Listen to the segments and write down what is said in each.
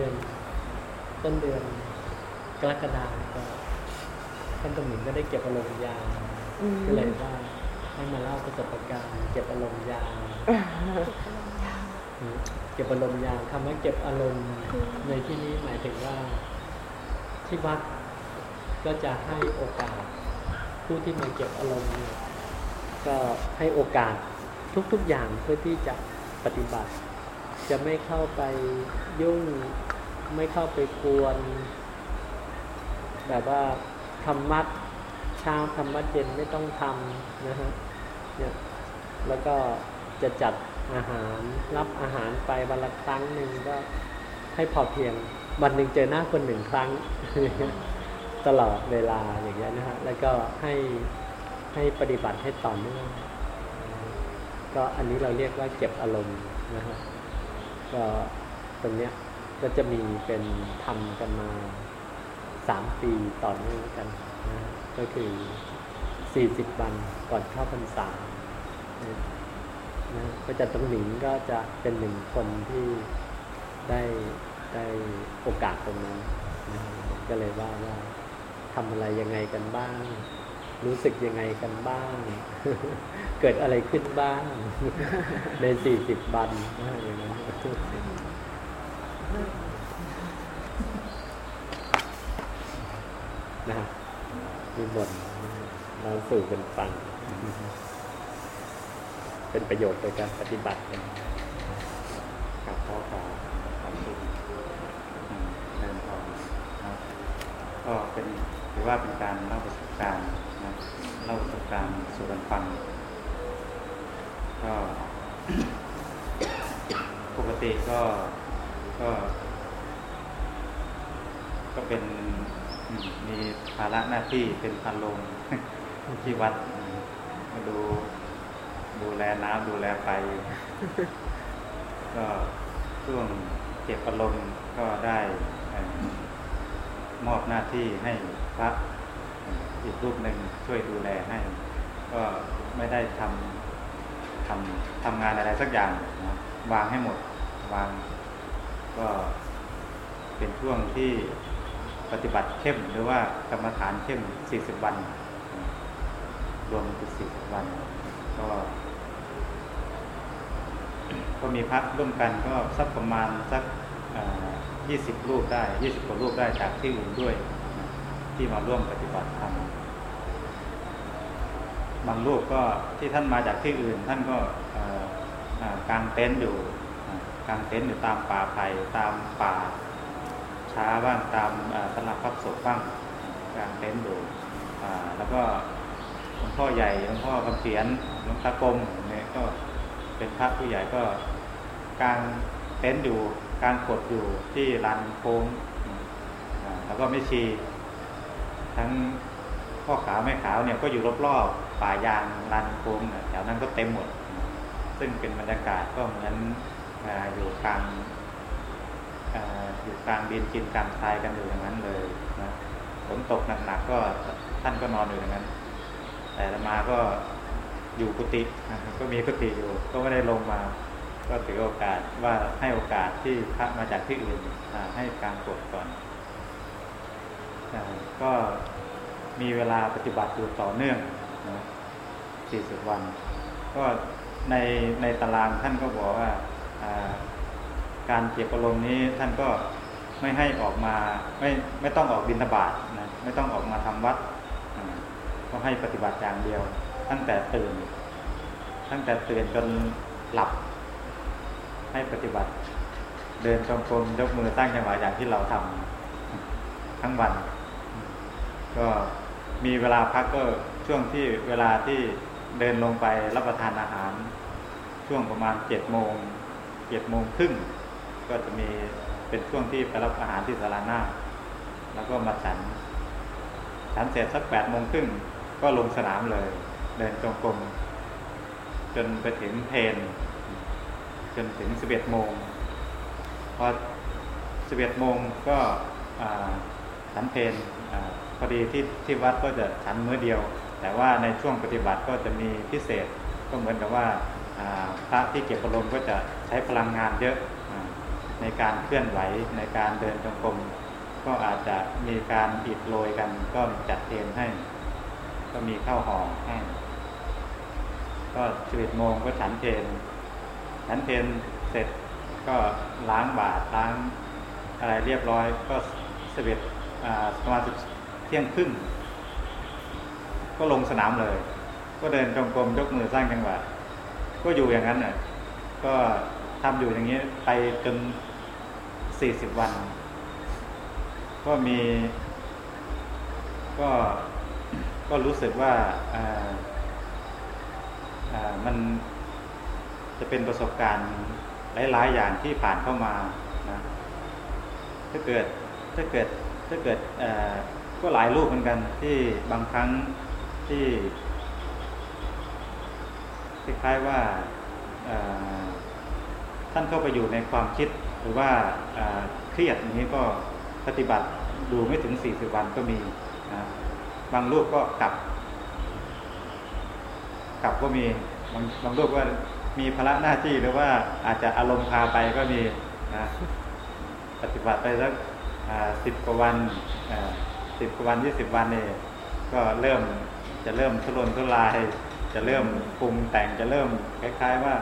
ดือนต้นเดือนกรกฎาคมก็ท่านตมิงก็ได้เก็บอารมณ์ยาก็เลยว่าให้มาเล่าประสบการณ์เก็บอารมณ์ยาเก็บอารมณ์ยาคำว่าเก็บอารมณ์ในที่นี้หมายถึงว่าที่วัดก็จะให้โอกาส ผู้ที่มาเก็บอารมณ์เนี่ยก็ให้โอกาสทุกๆอย่างเพื่อที่จะปฏิบัติ จะไม่เข้าไปยุ่ง ไม่เข้าไปกวน แบบว่าธรรมะเช้าธรรมะเย็นไม่ต้องทำนะฮะเนี่ยแล้วก็จะจัดอาหารรับอาหารไปวันละครั้งหนึ่งก็ให้พอเพียงวันหนึ่งเจอหน้าคนหนึ่งครั้ง ตลอดเวลาอย่างเงี้ยนะฮะแล้วก็ให้ให้ปฏิบัติให้ต่อเนื่องก็อันนี้เราเรียกว่าเก็บอารมณ์นะฮะ ก็ตรงเนี้ยก็จะมีเป็นทำกันมาสามปีต่อเนื่องกันนะก็คือสี่สิบวันก่อนเข้าพรรษานะก็จะต้องหนิงก็จะเป็นหนึ่งคนที่ได้ได้โอกาสตรงนั้นนะก็เลยว่าว่าทำอะไรยังไงกันบ้าง รู้สึกยังไงกันบ้าง เกิดอะไรขึ้นบ้าง ในสี่สิบวันอย่างนั้น นะมีบทเราสู่กันฟัง เป็นประโยชน์ในการปฏิบัติกันกับพ่อขอขอบคุณเดินทองก็เป็นถือว่าเป็นการเล่าประสบการณ์นะเล่าประสบการณ์สู่กันฟัง ก็ ปกติก็ก็ ก็เป็นมีภาระหน้าที่เป็นพันลงที่วัดมาดูดูแลน้ำดูแลไฟก็ช่วงเก็บอารมณ์ก็ได้มอบหน้าที่ให้พระอีกรูปหนึ่งช่วยดูแลให้ ก็ไม่ได้ทำทำทำงานอะไรสักอย่างนะ วางให้หมดวางก็เป็นช่วงที่ปฏิบัติเข้มหรือว่ากรรมฐานเข้ม 40 วัน รวมเป็น40 วัน ก็ ก็มีพักร่วมกันก็สักประมาณสัก20 รูปได้ 20กว่ารูปได้จากที่อื่นด้วย ที่มาร่วมปฏิบัติธรรมบางรูปก็ที่ท่านมาจากที่อื่น ท่านก็ กางเต็นท์อยู่กางเต็นท์อยู่ตามป่าไผ่ตามป่า ช้าบ้างตามสลับพับศพบ้างกลางเต็นท์ดูแล้วก็หลวงพ่อใหญ่หลวงพ่อคำเขียนหลวงตากรมเนี่ยก็เป็นพระผู้ใหญ่ก็กลางเต็นท์อยู่กางกดอยู่ที่ลานโค้งแล้วก็ไม่ชี ทั้งพ่อขาวแม่ขาวเนี่ยก็อยู่รอบๆป่ายางลานโค้งแถวนั้นก็เต็มหมด ซึ่งเป็นบรรยากาศก็เหมือนอยู่กลางอยู่กลางดินกินกลางทรายกันอยู่อย่างนั้นเลยนะฝนตกหนักๆก็ท่านก็นอนอยู่อย่างนั้น แต่มาก็อยู่กุฏิก็มีกุฏิอยู่ก็ไม่ได้ลงมา ก็ถือโอกาสว่าให้โอกาสที่พระมาจากที่อื่นให้การกดก่อนก็มีเวลาปฏิบัติอยู่ต่อเนื่องนะ40 วัน ก็ ในในตารางท่านก็บอกว่าการเก็บอารมณ์นี้ท่านก็ไม่ให้ออกมาไม่ไม่ต้องออกบินทบาทนะไม่ต้องออกมาทำวัดก็ให้ปฏิบัติอย่างเดียว ตั้งแต่ตื่น ตั้งแต่ตื่นจนหลับ ให้ปฏิบัติ เดินจงกรมยกมือตั้งจังหวะอย่างที่เราทำทั้งวัน ก็มีเวลาพักก็ช่วงที่เวลาที่เดินลงไปรับประทานอาหาร ช่วงประมาณเจ็ดโมงเจ็ดโมงครึ่งก็จะมีเป็นช่วงที่ไปรับอาหารที่สาราหน้า แล้วก็มาฉัน ฉันเสร็จสักแปดโมงครึ่งก็ลงสนามเลย เดินจงกรมจนไปถึงเพนจนถึงสิบเอ็ดโมงพอสิบเอ็ดโมงก็ฉันเพนอพอดีที่ที่วัดก็จะฉันมื้อเดียว แต่ว่าในช่วงปฏิบัติก็จะมีพิเศษก็เหมือนกับว่า พระที่เก็บอารมณ์ก็จะใช้พลังงานเยอะในการเคลื่อนไหวในการเดินจงกรมก็อาจจะมีการอิดโรยกันก็จัดเทนให้ ก็มีข้าวห่อให้ก็สิบเอ็ดโมงก็ฉันเพนฉันเพนเสร็จก็ล้างบาตรล้างอะไรเรียบร้อย ก็สิบเอ็ดประมาณเที่ยงครึ่งก็ลงสนามเลย ก็เดินจงกรมยกมือสร้างจังหวะ ก็อยู่อย่างนั้นน่ะก็ทำอยู่อย่างนี้ไปจนสี่สิบวัน ก็มี ก็ก็รู้สึกว่าอ่าอ่ามันจะเป็นประสบการณ์หลาย ๆ อย่างที่ผ่านเข้ามานะถ้าเกิดถ้าเกิดถ้าเกิดก็หลายรูปเหมือนกันที่บางครั้งที่ คล้ายๆว่าท่านเข้าไปอยู่ในความคิดหรือว่าเครียดอย่างนี้ก็ปฏิบัติดูไม่ถึงสี่สิบวันก็มีนะบางรูปก็กลับ กลับก็มีบางบางรูปว่ามีภาระหน้าที่หรือว่าอาจจะอารมณ์พาไปก็มีนะปฏิบัติไปสักสิบกว่าวันสิบกว่าวันยี่สิบวันเนี่ก็เริ่มจะเริ่มทุรนทุราย จะเริ่มปรุงแต่งจะเริ่มคล้าย ๆว่า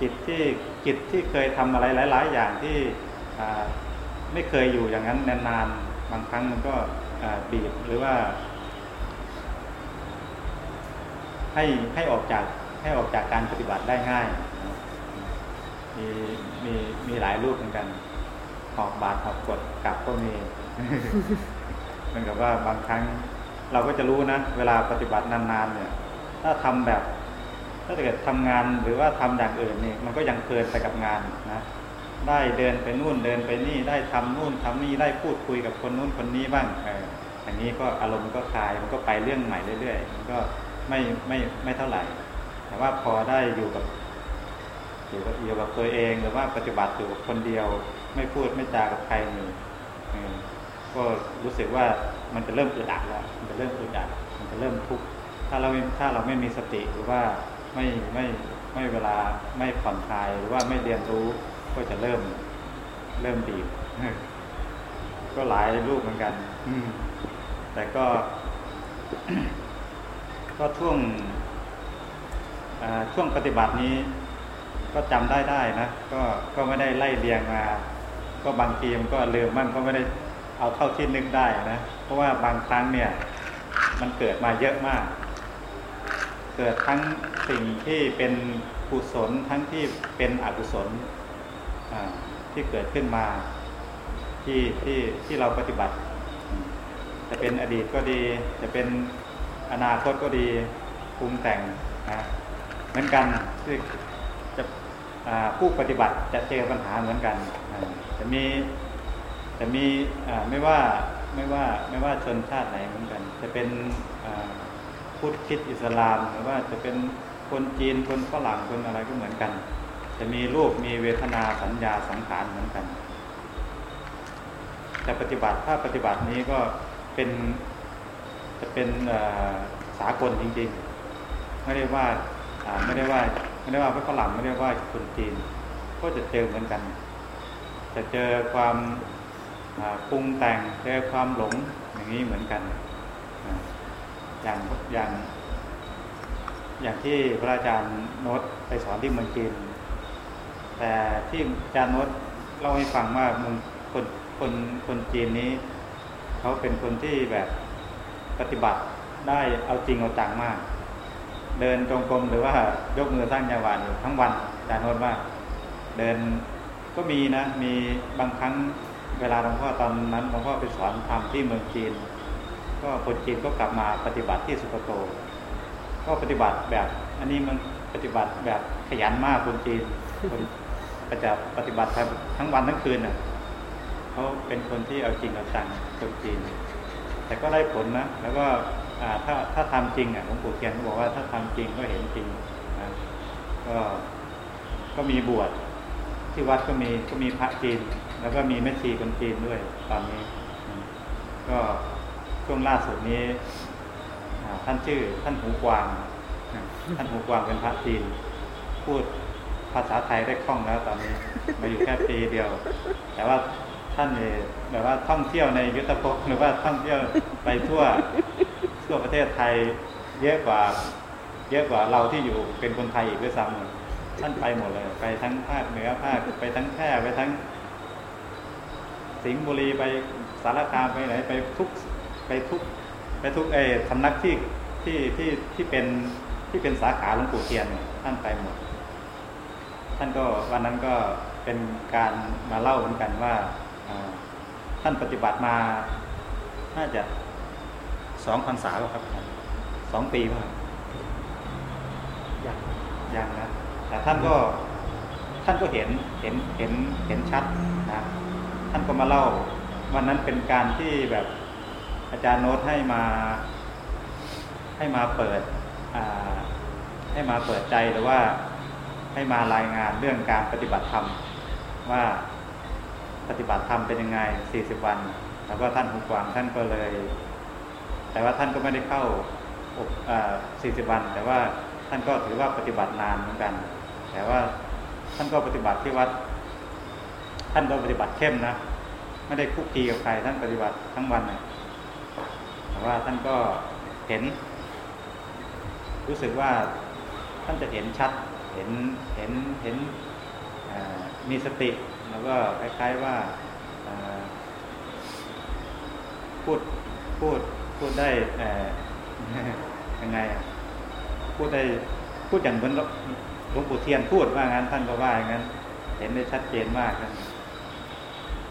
จิตที่จิตที่เคยทำอะไรหลาย ๆ อย่างที่ไม่เคยอยู่อย่างนั้นนานๆบางครั้งมันก็บีบหรือว่า ให้ให้ออกจากให้ออกจากการปฏิบัติได้ง่าย มีมีมีหลายรูปเหมือนกันหอบบาดหอบกดกลับก็มีเหมือนกับว่าบางครั้ง เราก็จะรู้นะ เวลาปฏิบัตินานๆเนี่ย ถ้าทำแบบ ถ้าเกิดทำงานหรือว่าทำอย่างอื่นนี่มันก็ยังเพลินไปกับงานนะได้เดินไปนู่นเดินไปนี่ได้ทำนู่นทำนี่ได้พูดคุยกับคนนู่นคนนี้บ้างเอออันนี้ก็อารมณ์ก็คลายมันก็ไปเรื่องใหม่เรื่อยๆมันก็ไม่ไม่ไม่เท่าไหร่ แต่ว่าพอได้อยู่กับอยู่กับอยู่กับตัวเองหรือว่าปฏิบัติอยู่คนเดียว ไม่พูดไม่จากับใครนี่ ก็รู้สึกว่ามันจะเริ่มอึดอัดแล้ว มันจะเริ่มอึดอัดมันจะเริ่มทุกข์ถ้าเราถ้าเราไม่มีสติหรือว่าไม่ไม่ไม่เวลาไม่ผ่อนคลายหรือว่าไม่เรียนรู้ก็จะเริ่มเริ่มบีบก็หลายรูปเหมือนกันแต่ก็ ก็ช่วงช่วงปฏิบัตินี้ ก็จำได้ได้นะก็ก็ไม่ได้ไล่เรียงมา ก็บางทีมันก็ลืมมั่งก็ไม่ได้ เอาเท่าที่นึกได้นะ เพราะว่าบางครั้งเนี่ยมันเกิดมาเยอะมาก เกิดทั้งสิ่งที่เป็นกุศลทั้งที่เป็นอกุศลที่เกิดขึ้นมาที่ที่ที่เราปฏิบัติ จะเป็นอดีตก็ดี จะเป็นอนาคตก็ดีปรุงแต่งนะเหมือนกันที่จะผู้ปฏิบัติจะเจอปัญหาเหมือนกัน จะมี จะมีไม่ว่าไม่ว่าไม่ว่าชนชาติไหนเหมือนกัน จะเป็นพุทธคิดอิสลามหรือว่าจะเป็นคนจีนคนฝรั่งคนอะไรก็เหมือนกัน จะมีรูปมีเวทนาสัญญาสังขารเหมือนกัน แต่ปฏิบัติถ้าปฏิบัตินี้ก็เป็นจะเป็นสากลจริงๆ ไม่ได้ว่าไม่ได้ว่าไม่ได้ว่าฝรั่งไม่ได้ว่าคนจีน ก็จะเจอเหมือนกัน จะเจอความ ปรุงแต่งเจอความหลงอย่างนี้เหมือนกัน อย่างอย่าง อย่างที่พระอาจารย์โน้ตไปสอนที่เมืองจีนแต่ที่อาจารย์โน้ตเล่าให้ฟังว่ามึงคนคนคนจีนนี้ เขาเป็นคนที่แบบปฏิบัติได้เอาจริงเอาจังมาก เดินจงกรมหรือว่ายกมือสร้างยาวานอยู่ทั้งวันอาจารย์โน้ตว่า เดินก็มีนะ มีบางครั้ง เวลาหลวงพ่อตอนนั้นหลวงพ่อไปสอนทำที่เมืองจีน ก็คนจีนก็กลับมาปฏิบัติที่สุโขทัยก็ปฏิบัติแบบอันนี้มันปฏิบัติแบบขยันมากคนจีนคนประจะปฏิบัติทั้งวันทั้งคืนอะเขาเป็นคนที่เอาจริงเอาจังคนจีน แต่ก็ได้ผลนะ แล้วก็ถ้าถ้าทำจริงอะหลวงปู่เทียนบอกว่าถ้าทำจริงก็เห็นจริงนะก็ก็มีบวชที่วัดก็มีก็มีพระจีน แล้วก็มีแม่ชีคนจีนด้วยตอนนี้ ก็ช่วงล่าสุดนี้ท่านชื่อท่านหูกวางท่านหูกวางเป็นพระจีน พูดภาษาไทยได้คล่องแล้วตอนนี้ มาอยู่แค่ปีเดียว แต่ว่าท่านเนี่ยแบบว่าท่องเที่ยวในยุทธภพหรือว่าท่องเที่ยวไปทั่วทั่วประเทศไทยเยอะกว่า เยอะกว่าเราที่อยู่เป็นคนไทยอีกด้วยซ้ำท่านไปหมดเลย ไปทั้งภาคเหนือภาคไปทั้งแพร่ไปทั้ง สิงห์บุรีไปสารคามไปไหนไปทุกไปทุกไปทุกเออสำนักที่ที่ที่ที่เป็นที่เป็นสาขาหลวงปู่เทียนเนี่ยท่านไปหมด ท่านก็วันนั้นก็เป็นการมาเล่าเหมือนกันว่าอ่าท่านปฏิบัติมาน่าจะสองพรรษาแล้วครับสองปีป่ะอย่างยังนะแต่ท่านก็ท่านก็เห็นเห็นเห็นเห็นชัดนะท่านก็มาเล่า วันนั้นเป็นการที่แบบอาจารย์โน้ตให้มา ให้มาเปิดให้มาเปิดใจหรือว่าให้มารายงานเรื่องการปฏิบัติธรรมว่าปฏิบัติธรรมเป็นยังไง 40 วัน แล้วก็ท่านหูกวางท่านก็เลย แต่ว่าท่านก็ไม่ได้เข้าอบอ่า40 วัน แต่ว่าท่านก็ถือว่าปฏิบัตินานเหมือนกัน แต่ว่าท่านก็ปฏิบัติที่วัด ท่านก็ปฏิบัติเข้มนะไม่ได้คุกคีกับใครท่านปฏิบัติทั้งวันนะแต่ว่าท่านก็เห็น รู้สึกว่าท่านจะเห็นชัดเห็นเห็นเห็นมีสติแล้วก็คล้ายๆว่าพูดพูดพูดได้ยังไงอะพูดได้พูดอย่างเหมือนหลวงปู่เทียนพูดว่างั้นท่านก็ว่าอย่างนั้น เห็นได้ชัดเจนมากครับ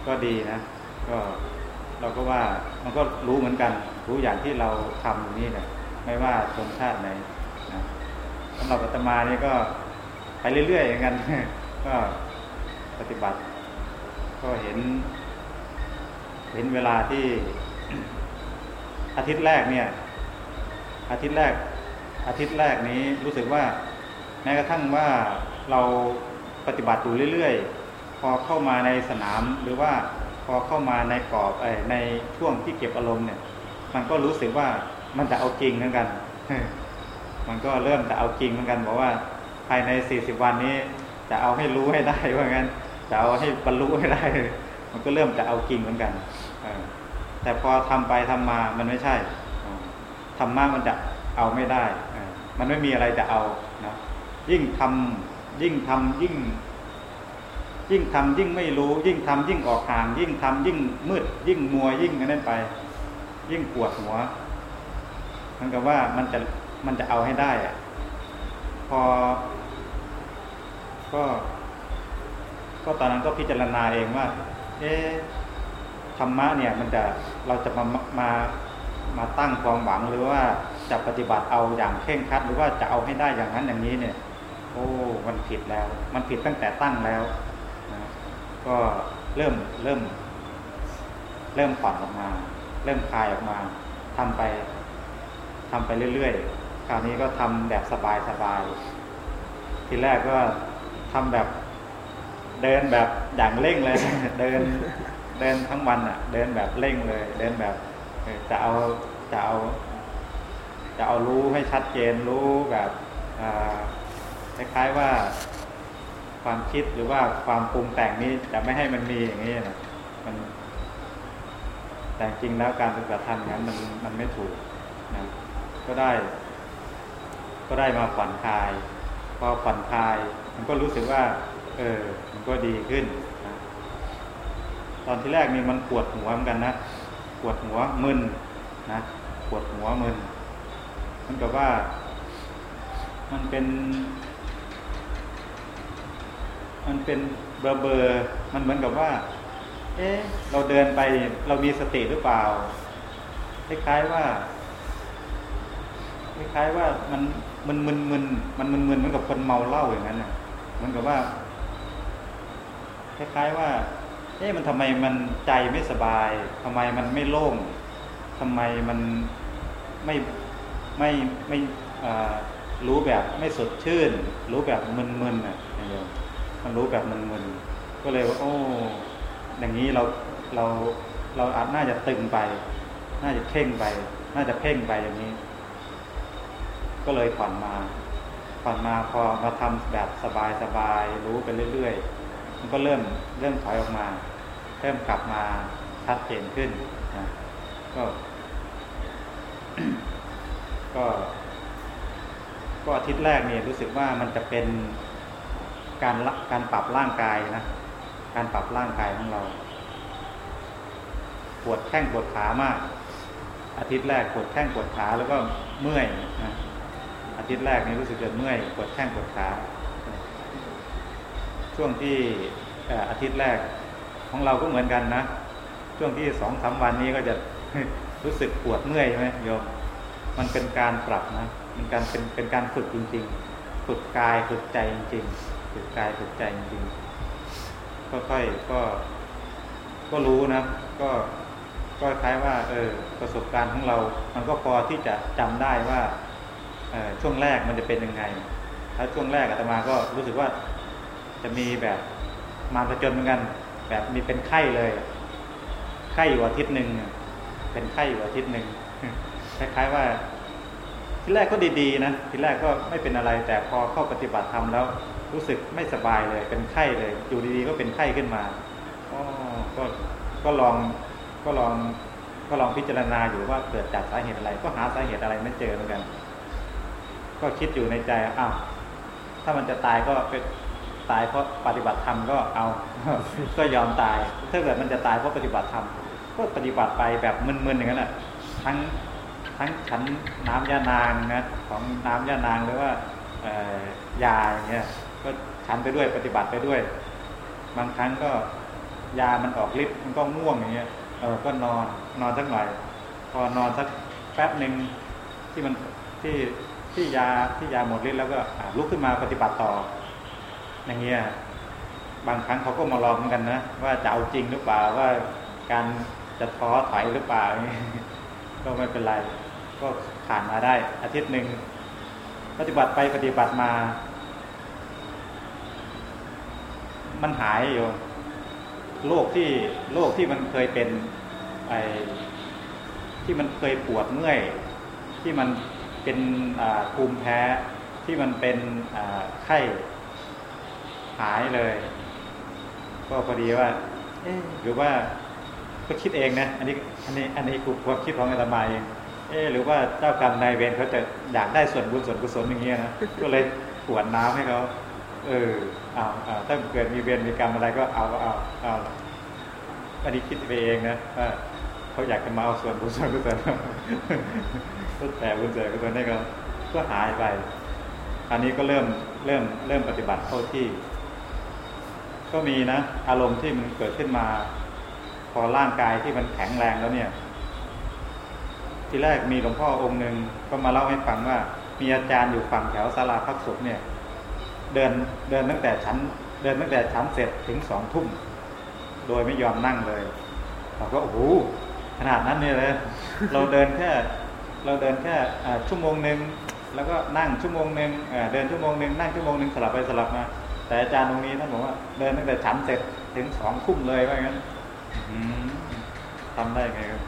ก็ดีนะก็เราก็ว่ามันก็รู้เหมือนกัน รู้อย่างที่เราทำอยู่นี้แหละไม่ว่าชนชาติไหนนะสำหรับอาตมานี่ก็ไปเรื่อยๆอย่างนั้นก็ปฏิบัติ ก็เห็น เห็นเวลาที่อาทิตย์แรกเนี่ย อาทิตย์แรก อาทิตย์แรกนี้รู้สึกว่า แม้กระทั่งว่าเราปฏิบัติอยู่เรื่อยๆ อเข้ามาในสนามหรือว่าพอเข้ามาในกรอบในช่วงที่เก็บอารมณ์เนี่ย มันก็รู้สึกว่ามันจะเอาจริงเหมือนกัน มันก็เริ่มจะเอาจริงเหมือนกันบอกว่าภายใน40วันนี้ จะเอาให้รู้ให้ได้ว่างั้นจะเอาให้บรรลุให้ได้ มันก็เริ่มจะเอาจริงเหมือนกันแต่พอทำไปทำมามันไม่ใช่อ่าธรรมะมันจะเอาไม่ได้มันไม่มีอะไรจะเอานะยิ่งทำยิ่งทำยิ่ง ยิ่งทำยิ่งไม่รู้ ยิ่งทำยิ่งออกห่าง ยิ่งทำยิ่งมืด ยิ่งมัวยิ่งนนั้นไป ยิ่งปวดหัวมันกับว่ามันจะมันจะเอาให้ได้อะพอ ก็ ก็ตอนนั้นก็พิจารณาเองว่า เอ๊ธรรมะเนี่ย มันจะเราจะมามามาตั้งความหวังหรือว่าจะปฏิบัติเอาอย่างเคร่งครัด หรือว่าจะเอาให้ได้อย่างนั้นอย่างนี้เนี่ย โอ้ มันผิดแล้ว มันผิดตั้งแต่ตั้งแล้ว ก็เริ่มเริ่ม เริ่มผ่อนออกมา เริ่มคลายออกมาทำไปทำไปเรื่อยๆ คราวนี้ก็ทำแบบสบายๆ ทีแรกก็ทำแบบเดินแบบอย่างเร่งเลย เดินเดินทั้งวันอะ เดินแบบเร่งเลย เดินแบบจะเอาจะเอา จะเอารู้ให้ชัดเจนรู้แบบคล้ายๆว่า ความคิดหรือว่าความปรุงแต่งนี้จะไม่ให้มันมีอย่างนี้นะมันแต่จริงแล้วการปฏิบัติธรรมนั้นมันมันไม่ถูกนะก็ได้ ก็ได้มาผ่อนคลาย พอผ่อนคลาย มันก็รู้สึกว่า เออ มันก็ดีขึ้นนะตอนที่แรกนี่มันปวดหัวเหมือนกันนะปวดหัวมึนนะปวดหัวมึนมันกับว่า มันเป็น มันเป็นเบอร์เบอร์มันเหมือนกับว่า เอ๊ะเราเดินไปเรามีสติหรือเปล่าคล้ายๆว่าคล้ายๆว่ามันมันมึนมึนมันมึนมึนเหมือนกับคนเมาเหล้าอย่างนั้นน่ะเหมือนกับว่าคล้ายๆว่า เอ๊ะมันทำไมมันใจไม่สบายทำไมมันไม่โล่งทำไมมันไม่ไม่ไม่อ่ารู้แบบไม่สดชื่น รู้แบบมึนๆน่ะอย่างเงี้ย มันรู้แบบมึนๆก็เลยว่า โอ้ อย่างนี้เราเราเราอาจน่าจะตึงไป น่าจะเพ่งไป น่าจะเพ่งไปอย่างนี้ ก็เลยผ่อนมาผ่อนมาพอมาทำแบบสบายๆรู้ไปเรื่อยๆมันก็เริ่มเริ่มถอยออกมาเริ่มกลับมาชัดเจนขึ้นนะก็ ก็ก็อาทิตย์แรกเนี่ยรู้สึกว่ามันจะเป็น การการปรับร่างกายนะ การปรับร่างกายของเรา ปวดแข้งปวดขามาก อาทิตย์แรกปวดแข้งปวดขาแล้วก็เมื่อยนะอาทิตย์แรกนี่รู้สึกจะเมื่อยปวดแข้งปวดขา ช่วงที่อาทิตย์แรกของเราก็เหมือนกันนะ ช่วงที่สองสาวันนี้ก็จะรู้สึกปวดเมื่อยใช่ไหมโยม มันเป็นการปรับนะมันการเป็นเป็นการฝึกจริง ๆ ฝึกกายฝึกใจจริง ๆ ฝึกกายฝึกใจจริงๆค่อยๆก็ ก็รู้นะ ก็ก็คล้ายว่า เออ ประสบการณ์ของเรา มันก็พอที่จะจำได้ว่าช่วงแรกมันจะเป็นยังไงถ้าช่วงแรกอาตมาก็รู้สึกว่าจะมีแบบมาประจนเหมือนกัน แบบมีเป็นไข้เลย ไข้อยู่อาทิตย์หนึ่งเป็นไข้อยู่อาทิตย์หนึ่งคล้ายๆว่า ทีแรกก็ดีๆนะทีแรกก็ไม่เป็นอะไร แต่พอเข้าปฏิบัติธรรมแล้วรู้สึกไม่สบายเลย เป็นไข้เลย อยู่ดีๆก็เป็นไข้ขึ้นมาอ๋อก็ก็ลองก็ลองก็ลองพิจารณาอยู่ว่าเกิดจากสาเหตุอะไร ก็หาสาเหตุอะไรไม่เจอเหมือนกัน ก็คิดอยู่ในใจอ้าวถ้ามันจะตายก็เป็นตายเพราะปฏิบัติธรรมก็เอา ก็ยอมตาย ถ้าเกิดมันจะตายเพราะปฏิบัติธรรมก็ปฏิบัติไปแบบมึนๆอย่างนั้นแหละทั้ง ทั้งฉันน้ำยานางนะของน้ำยานางหรือว่ายาอย่างเงี้ยก็ฉันไปด้วยปฏิบัติไปด้วย บางครั้งก็ยามันออกฤทธิ์มันก็ง่วงอย่างเงี้ยเออก็นอนนอนสักหน่อยพอนอนสักแป๊บหนึ่งที่มันที่ที่ยาที่ยาหมดฤทธิ์แล้วก็ลุกขึ้นมาปฏิบัติต่อ อย่างเงี้ยบางครั้งเขาก็มาลองกันนะว่าจะเอาจริงหรือเปล่าว่าการจะท้อถอยหรือเปล่าก็ไม่เป็นไร ก็ผ่านมาได้อาทิตย์หนึ่งปฏิบัติไปปฏิบัติมา มันหายอยู่โรคที่โรคที่มันเคยเป็นไอที่มันเคยปวดเมื่อย ที่มันเป็นภูมิแพ้ที่มันเป็นไข้หายเลย ก็พอดีว่าหรือว่าก็คิดเองนะ อันนี้อันนี้อันนี้กูความคิดของอาตมาเอง เออหรือว่าเจ้ากรรมนายเวรเขาจะอยากได้ส่วนบุญส่วนกุศลอย่างเงี้ยนะก็เลยขวนน้ำให้เขาเออเอาเอาถ้าเกิดมีเวรมีกรรมอะไรก็เอาก็เอาเอาอันนี้คิดไปเองนะว่าเขาอยากจะมาเอาส่วนบุญส่วนกุศลก็แต่บุญส่วนกุศลให้เขาก็หายไป อันนี้ก็เริ่มเริ่มเริ่มปฏิบัติเข้าที่ ก็มีนะ อารมณ์ที่มันเกิดขึ้นมา พอร่างกายที่มันแข็งแรงแล้วเนี่ย ทีแรกมีหลวงพ่อองค์หนึ่งก็มาเล่าให้ฟังว่า มีอาจารย์อยู่ฝั่งแถวศาลาพักศพเนี่ย เดินเดินตั้งแต่ชั้น เดินตั้งแต่ชั้นเสร็จถึงสองทุ่มโดยไม่ยอมนั่งเลยเราก็โอ้โหขนาดนั้นเนี่ยเลยเราเดินแค่เราเดินแค่ชั่วโมงหนึ่งแล้วก็นั่งชั่วโมงหนึ่งเดินชั่วโมงหนึ่งนั่งชั่วโมงหนึ่งสลับไปสลับมาแต่อาจารย์ตรงนี้ท่านบอกว่าเดินตั้งแต่ฉันเสร็จถึงสองทุ่มเลยว่างั้นทำได้ไงครับ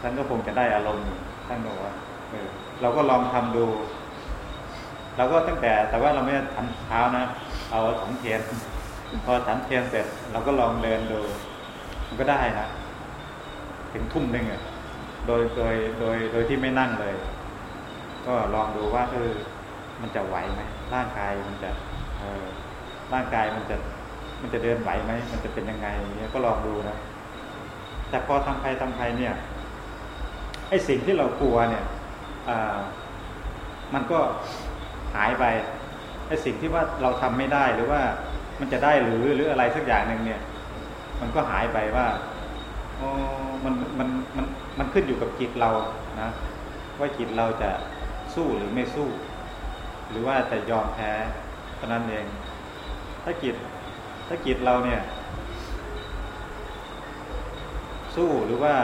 ท่านก็คงจะได้อารมณ์ท่านบอกว่าเออเราก็ลองทำดูเราก็ตั้งแต่แต่ว่าเราไม่ทำเช้านะ เอาถังเทียนพอถังเทียนเสร็จ เราก็ลองเดินดูมันก็ได้นะถึงทุ่มหนึ่งอะโดยโดยโดยโดยที่ไม่นั่งเลย ก็ลองดูว่าเออมันจะไหวไหมร่างกายมันจะเออร่างกายมันจะมันจะเดินไหวไหมมันจะเป็นยังไงเงี้ยก็ลองดูนะแต่พอทำไปทำไปเนี่ย ไอ้สิ่งที่เรากลัวเนี่ยมันก็หายไปไอ้สิ่งที่ว่าเราทำไม่ได้หรือว่ามันจะได้หรือหรืออะไรสักอย่างหนึ่งเนี่ย มันก็หายไปว่าอ๋อมันมันมันมันขึ้นอยู่กับจิตเรานะว่าจิตเราจะสู้หรือไม่สู้ หรือว่าจะยอมแพ้เท่านั้นเอง ถ้าจิตถ้าจิตเราเนี่ย สู้หรือว่า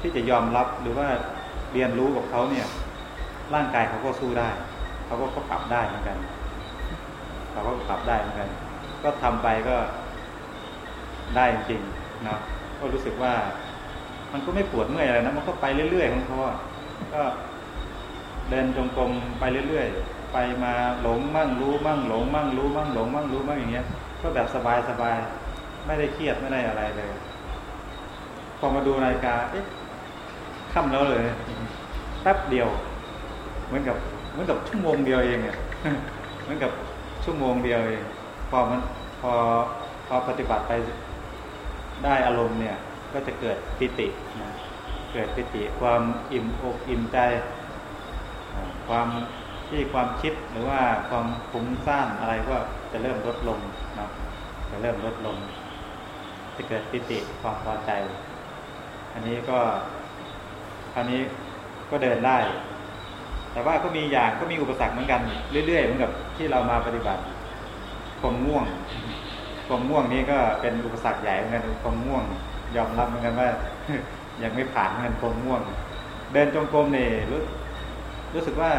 ที่จะยอมรับหรือว่าเรียนรู้กับเขาเนี่ย ร่างกายเขาก็สู้ได้เขาก็ปรับได้เหมือนกันเขาก็ปรับได้เหมือนกัน ก็ทำไปก็ได้จริงเนะก็รู้สึกว่า มันก็ไม่ปวดเมื่อยอะไรนะมันก็ไปเรื่อยๆของเขาก็เดินจงกรมไปเรื่อยๆไปมาหลงมั่งรู้มั่งหลงมั่งรู้มั่งหลงมั่งรู้มั่งอย่างเงี้ย ก็แบบสบายสบายไม่ได้เครียดไม่ได้อะไรเลยพอมาดูนาฬิกาเอ๊ะ ค่ำแล้วเลยแป๊บเดียว เหมือนกับเหมือนกับชั่วโมงเดียวเองเนี่ยเหมือนกับชั่วโมงเดียวเองพอมันพอพอปฏิบัติไปได้อารมณ์เนี่ยก็จะเกิดปิตินะเกิดปิติความอิ่มอกอิ่มใจ ความที่ความคิดหรือว่าความฟุ้งซ่านอะไรก็จะเริ่มลดลงนะจะเริ่มลดลง จะเกิดปิติความพอใจ อันนี้ก็ ราวนี้ก็เดินได้ แต่ว่าก็มีอย่างก็มีอุปสรรคเหมือนกัน เรื่อยๆเหมือนกับที่เรามาปฏิบัติความง่วงความง่วงนี้ก็เป็นอุปสรรคใหญ่เหมือนกันความง่วง ยอมรับเหมือนกันว่า ยังไม่ผ่านเหมือนกันความง่วง เดินจงกรมเนี่ยรู้รู้สึกว่า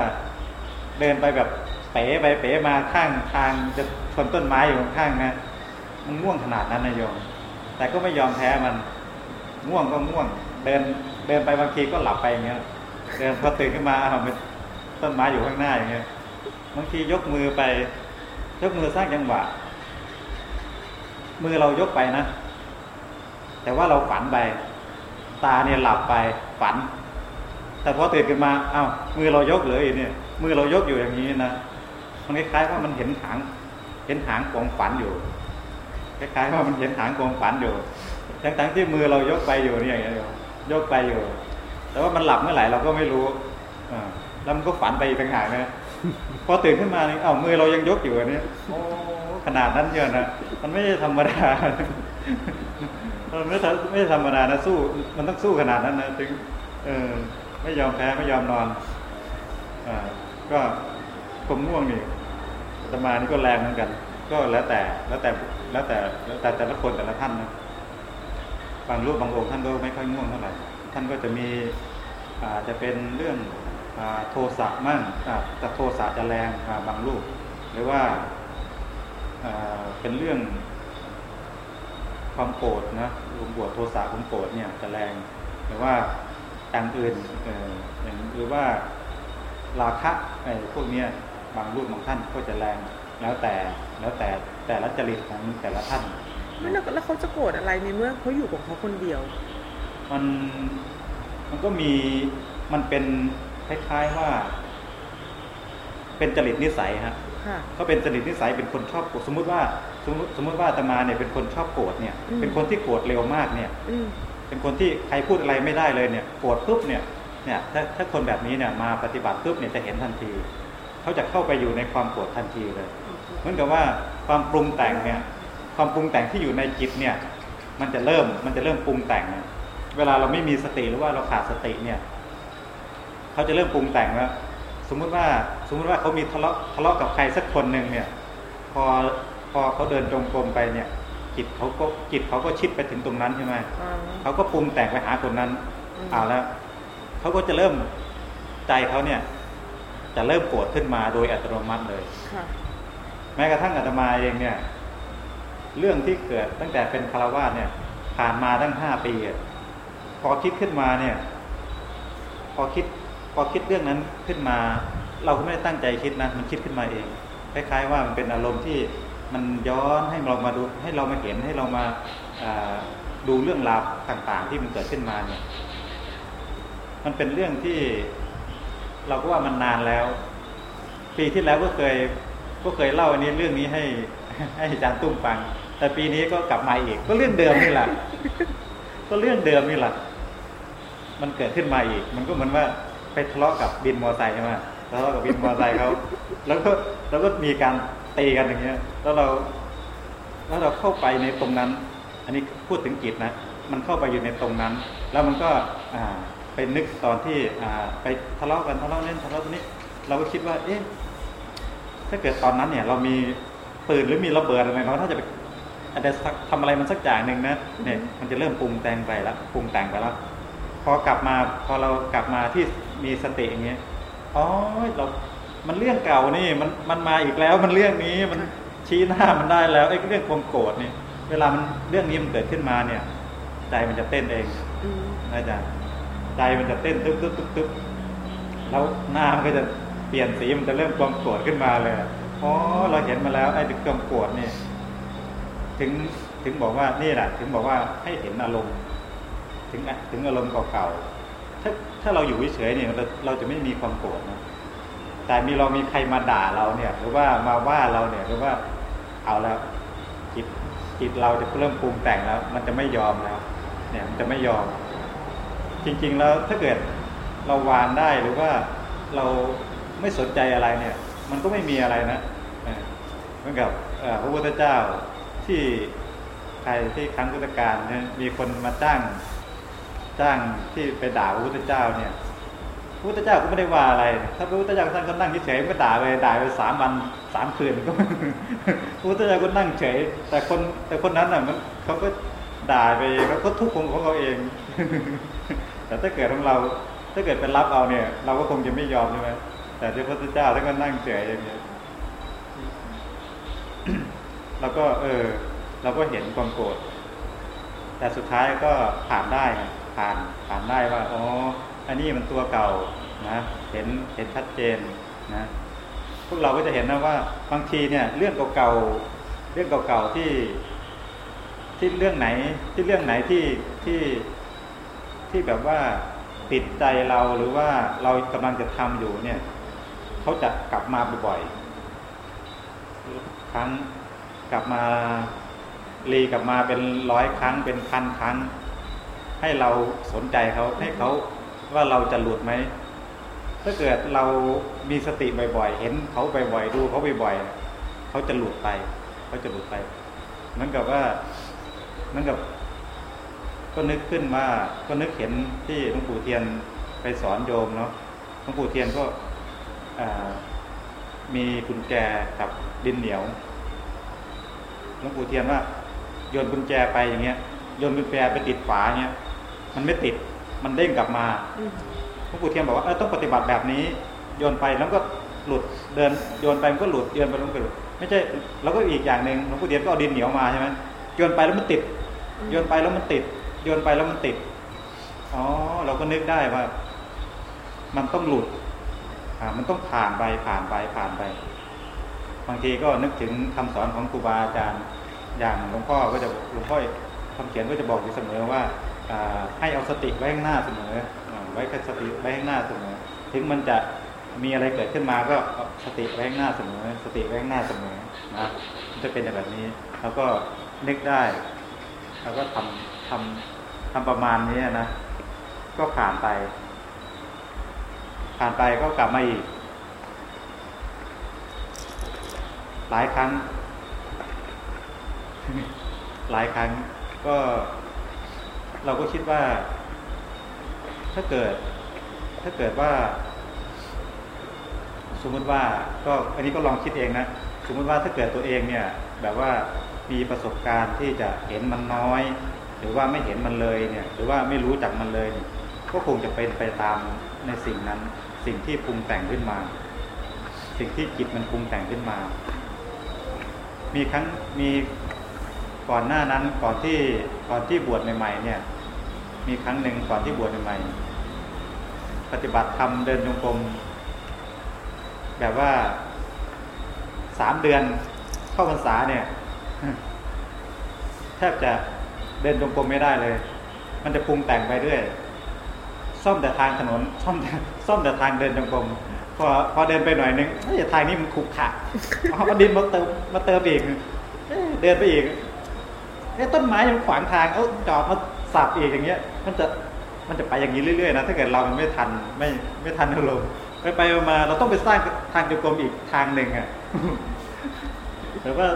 เดินไปแบบเป๋ไปเป๋มาข้างทางจะชนต้นไม้อยู่ข้างนะมันง่วงขนาดนั้นนะโยมแต่ก็ไม่ยอมแพ้มันง่วงก็ง่วง เดิน เดินไปบางทีก็หลับไปอย่างเงี้ยเดินพอตื่นขึ้นมาอ้าต้นไม้อยู่ข้างหน้าอย่างเงี้ยบางทียกมือไป ยกมือสร้างจังหวะ มือเรายกไปนะ แต่ว่าเราฝันไป ตาเนี่ยหลับไปฝัน แต่พอตื่นขึ้นมาอ้าวมือเรายกเลยเนี่ย มือเรายกอยู่อย่างนี้นะมันคล้ายๆว่ามันเห็นหางเห็นหางของฝันอยู่คล้ายๆว่ามันเห็นหางของฝันอยู่ทั้งๆที่มือเรายกไปอยู่เนี่ยอย กไปอยู่ แต่ว่ามันหลับเมื่อไหร่เราก็ไม่รู้อแล้วมันก็ฝันไปอีกต่างหากนะพอตื่นขึ้นมานี่อ้าวมือเรายังยกอยู่เนี่ยโอ้ขนาดนั้นเยอะนะมันไม่ใช่ธรรมดามันไม่ไม่ธรรมดานะสู้ มันต้องสู้ขนาดนั้นนะถึง เออไม่ยอมแพ้ไม่ยอมนอนอ่าก็ผมง่วงนี่ตมานี่ก็แรงเหมือนกัน ก็แล้วแต่แล้วแต่แล้วแต่แล้วแต่แต่ละคนแต่ละท่านนะ บางรูปบางองค์ท่านก็ไม่ค่อยง่วงเท่าไหร่ท่านก็จะมีอาจจะเป็นเรื่องอโทสะมั่งแต่โทสะจะแรงบางรูป หรือว่าเป็นเรื่องความโกรธนะรวมบวชโทสะความโกรธเนี่ยจะแรงหรือว่าอย่างอื่นอย่างหรือว่าราคะไอ้พวกเนี้ยบางรูปบางท่านก็จะแรงแล้วแต่แล้วแต่แต่ละจริตของแต่ละท่าน ไม่แล้วเขาจะโกรธอะไรในเมื่อเขาอยู่ของเขาคนเดียว มันมันก็มีมันเป็นคล้ายๆว่า เป็นจริตนิสัยฮะเขาเป็นจริตนิสัยเป็นคนชอบโกรธสมมติว่า สมมติสมมติว่าตมาเนี่ยเป็นคนชอบโกรธเนี่ย เป็นคนที่โกรธเร็วมากเนี่ยเป็นคนที่ใครพูดอะไรไม่ได้เลยเนี่ยโกรธปุ๊บเนี่ยเนี่ยถ้าถ้าคนแบบนี้เนี่ยมาปฏิบัติปุ๊บเนี่ยจะเห็นทันทีเขาจะเข้าไปอยู่ในความโกรธทันทีเลย เหมือนกับว่าความปรุงแต่งเนี่ย ความปรุงแต่งที่อยู่ในจิตเนี่ย มันจะเริ่มมันจะเริ่มปรุงแต่ง เวลาเราไม่มีสติหรือว่าเราขาดสติเนี่ยเขาจะเริ่มปรุงแต่งแล้วสมมุติว่าสมมุติว่าเขามีทะเลาะทะเลาะกับใครสักคนหนึ่งเนี่ย พอพอเขาเดินจงกรมไปเนี่ย จิตเขาก็จิตเขาก็ชิดไปถึงตรงนั้นใช่ไหมเขาก็ปรุงแต่งไปหาคนนั้นอ่าแล้วเขาก็จะเริ่มใจเขาเนี่ย จะเริ่มโกรธขึ้นมาโดยอัตโนมัติเลยแม้กระทั่งอาตมาเองเนี่ย เรื่องที่เกิดตั้งแต่เป็นคารวาสเนี่ยผ่านมาตั้งห้าปีพอคิดขึ้นมาเนี่ย พอคิดพอคิดเรื่องนั้นขึ้นมา เราก็ไม่ได้ตั้งใจคิดนะมันคิดขึ้นมาเองคล้ายๆว่ามันเป็นอารมณ์ที่มันย้อนให้เรามาดูให้เรามาเห็นให้เรามาดูเรื่องราวต่าง ๆ ที่มันเกิดขึ้นมาเนี่ย มันเป็นเรื่องที่เราก็ว่ามันนานแล้ว ปีที่แล้วก็เคยก็เคยเล่าอันนี้เรื่องนี้ให้ให้อาจารย์ตุ้มฟัง แต่ปีนี้ก็กลับมาอีก ก็เรื่องเดิมนี่แหละ ก็เรื่องเดิมนี่แหละ มันเกิดขึ้นมาอีก มันก็เหมือนว่าไปทะเลาะกับบินมอไซค์ใช่ไหมทะเลาะกับบินมอไซค์เขาแล้วก็แล้วก็มีการตีกันอย่างเงี้ย แล้วเรา แล้วเราเข้าไปในตรงนั้น อันนี้พูดถึงจิตนะ มันเข้าไปอยู่ในตรงนั้น แล้วมันก็อ่าไปนึกตอนที่อ่าไปทะเลาะกันทะเลาะเล่นทะเลาะตรงนี้ เราก็คิดว่า เอ๊ะถ้าเกิดตอนนั้นเนี่ย เรามีปืนหรือมีระเบิดอะไรเขาถ้าจะไป อาจจะทำอะไรมันสักอย่างหนึ่งนะเนี่ยมันจะเริ่มปรุงแต่งไปแล้วปรุงแต่งไปแล้วพอกลับมาพอเรากลับมาที่มีสติอย่างเงี้ยอ๋อเรา มันเรื่องเก่านี่มันมันมาอีกแล้วมันเรื่องนี้มันชี้หน้ามันได้แล้วไอ้เรื่องความโกรธนี่เวลามันเรื่องนี้มันเกิดขึ้นมาเนี่ย ใจมันจะเต้นเองนะจ๊ะใจมันจะเต้นตึ๊บตึ๊บตึ๊บตึ๊บแล้วหน้ามันก็จะเปลี่ยนสีมันจะเริ่มความโกรธขึ้นมาเลยอ๋อเราเห็นมาแล้วไอ้ความโกรธนี่ ถึงถึงบอกว่านี่แหละถึงบอกว่าให้เห็นอารมณ์ ถึงถึงอารมณ์เก่าๆถ้าถ้าเราอยู่เฉยๆเนี่ยเราเราจะไม่มีความโกรธนะแต่มีเรามีใครมาด่าเราเนี่ย หรือว่ามาว่าเราเนี่ยหรือว่าเอาแล้วจิตจิตเราจะเริ่มปรุงแต่งแล้ว มันจะไม่ยอมแล้วเนี่ยมันจะไม่ยอม จริง ๆ แล้วถ้าเกิดเราวางได้หรือว่าเราไม่สนใจอะไรเนี่ย มันก็ไม่มีอะไรนะเหมือนกับพระพุทธเจ้า ที่ใครที่ครั้งพุทธกาลเนี่ยมีคนมาจ้างจ้างที่ไปด่าพระพุทธเจ้าเนี่ยพระพุทธเจ้าก็ไม่ได้ว่าอะไร ถ้าพระพุทธเจ้าท่านก็นั่งเฉยๆก็ด่าไปด่าไปสามวันสามคืนก็พระพุทธเจ้าก็นั่งเฉย แต่คนแต่คนนั้นอะมันเขาก็ด่าไปเขาก็ทุกข์ของเขาเอง แต่ถ้าเกิดของเรา ถ้าเกิดเป็นรับเอาเนี่ย เราก็คงจะไม่ยอมใช่ไหมแต่ที่พระพุทธเจ้าท่านก็นั่งเฉยอย่างเงี้ย เราก็เออ เราก็เห็นความโกรธแต่สุดท้ายก็ผ่านได้ผ่านผ่านได้ว่าอ๋ออันนี้มันตัวเก่านะเห็นเห็นชัดเจนนะพวกเราก็จะเห็นนะว่าบางทีเนี่ย เรื่องเก่าๆเรื่องเก่าๆที่ที่เรื่องไหนที่เรื่องไหนที่ที่ที่แบบว่าติดใจเราหรือว่าเรากำลังจะทำอยู่เนี่ยเขาจะกลับมาบ่อยๆครั้ง กลับมารีกลับมาเป็นร้อยครั้งเป็นพันครั้ง ให้เราสนใจเขาให้เขาว่าเราจะหลุดไหมถ้าเกิดเรามีสติบ่อยๆ เห็นเขาบ่อยๆดูเขาบ่อยๆเขาจะหลุดไปเขาจะหลุดไปเหมือนกับว่าเหมือนกับ ก็นึกขึ้นว่าก็นึกเห็นที่หลวงปู่เทียนไปสอนโยมเนาะหลวงปู่เทียนก็มีกุญแจกับดินเหนียว หลวงปู่เทียนว่าโยนกุญแจไปอย่างเงี้ยโยนกุญแจไปติดฝาเงี้ยมันไม่ติดมันเด้งกลับมาหลวงปู่เทียนบอกว่าเออต้องปฏิบัติแบบนี้ โยนไปแล้วก็หลุดเดินโยนไปมันก็หลุดโยนไปมันก็หลุดไม่ใช่แล้วก็อีกอย่างหนึ่งหลวงปู่เทียนก็เอาดินเหนียวมาใช่ไหมโยนไปแล้วมันติด โยนไปแล้วมันติด โยนไปแล้วมันติดอ๋อเราก็นึกได้ว่า มันต้องหลุดอ่ามันต้องผ่านไปผ่านไปผ่านไป บางทีก็นึกถึงคำสอนของครูบาอาจารย์อย่างหลวงพ่อก็จะหลวงพ่อคำเขียนก็จะบอกอยู่เสมอว่าให้เอาสติไว้ข้างหน้าเสมอไว้สติไว้ข้างหน้าเสมอ ถึงมันจะมีอะไรเกิดขึ้นมาก็สติไว้ข้างหน้าเสมอ สติไว้ข้างหน้าเสมอนะมันจะเป็นแบบนี้แล้วก็นึกได้แล้วก็ทำทำทำประมาณนี้นะก็ผ่านไป ผ่านไปก็กลับมาอีก หลายครั้ง หลายครั้งก็เราก็คิดว่า ถ้าเกิด ถ้าเกิดว่า สมมติว่าก็อันนี้ก็ลองคิดเองนะสมมติว่าถ้าเกิดตัวเองเนี่ย แบบว่ามีประสบการณ์ที่จะเห็นมันน้อย หรือว่าไม่เห็นมันเลยเนี่ย หรือว่าไม่รู้จักมันเลยก็คงจะเป็นไปตามในสิ่งนั้น สิ่งที่ปรุงแต่งขึ้นมา สิ่งที่จิตมันปรุงแต่งขึ้นมา มีครั้งมีก่อนหน้านั้นก่อนที่ก่อนที่บวชใหม่ๆเนี่ย มีครั้งหนึ่งก่อนที่บวชใหม่ๆปฏิบัติธรรมเดินจงกรมแบบว่าสามเดือนเข้าพรรษาเนี่ย แทบจะเดินจงกรมไม่ได้เลย มันจะปรุงแต่งไปเรื่อย ซ่อมแต่ทางถนน ซ่อมแต่ซ่อมแต่ทางเดินจงกรม พอพอเดินไปหน่อยนึงไอ้ทางนี้มันขุกขะเอาดินมาเติมมาเติมอีกเดินไปอีกไอ้ต้นไม้มันขวางทางเอาจอบมาสับอีกอย่างเงี้ย มันจะมันจะไปอย่างนี้เรื่อยๆนะถ้าเกิดเรามันไม่ทันไม่ไม่ทันอารมณ์ไปไปมาเราต้องไปสร้างทางจงกรมอีกทางหนึ่งอะแต่ว่า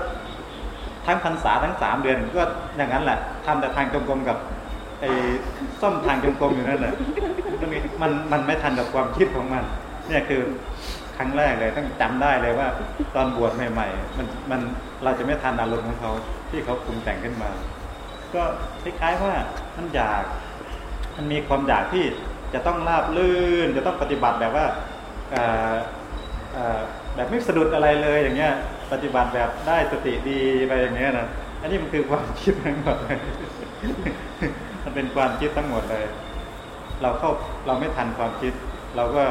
ทั้งพรรษาทั้งสามเดือนก็อย่างนั้นแหละทำแต่ทางจงกรมกับไอ้ซ่อมทางจงกรมอยู่นั่นแหละมันมันไม่ทันกับความคิดของมัน เนี่ยคือครั้งแรกเลยต้องจำได้เลยว่า ตอนบวชใหม่ ๆ มันมันเราจะไม่ทันอารมณ์ของเขาที่เขาปรุงแต่งขึ้นมา ก็คล้ายๆว่ามันอยาก มันมีความอยากที่จะต้องราบลื่น จะต้องปฏิบัติแบบว่าแบบไม่สะดุดอะไรเลยอย่างเงี้ย ปฏิบัติแบบได้สติดีไปอย่างเงี้ยนะอันนี้มันคือความคิดทั้งหมดเลยมันเป็นความคิดทั้งหมดเลย เราเข้าเราไม่ทันความคิด เราก็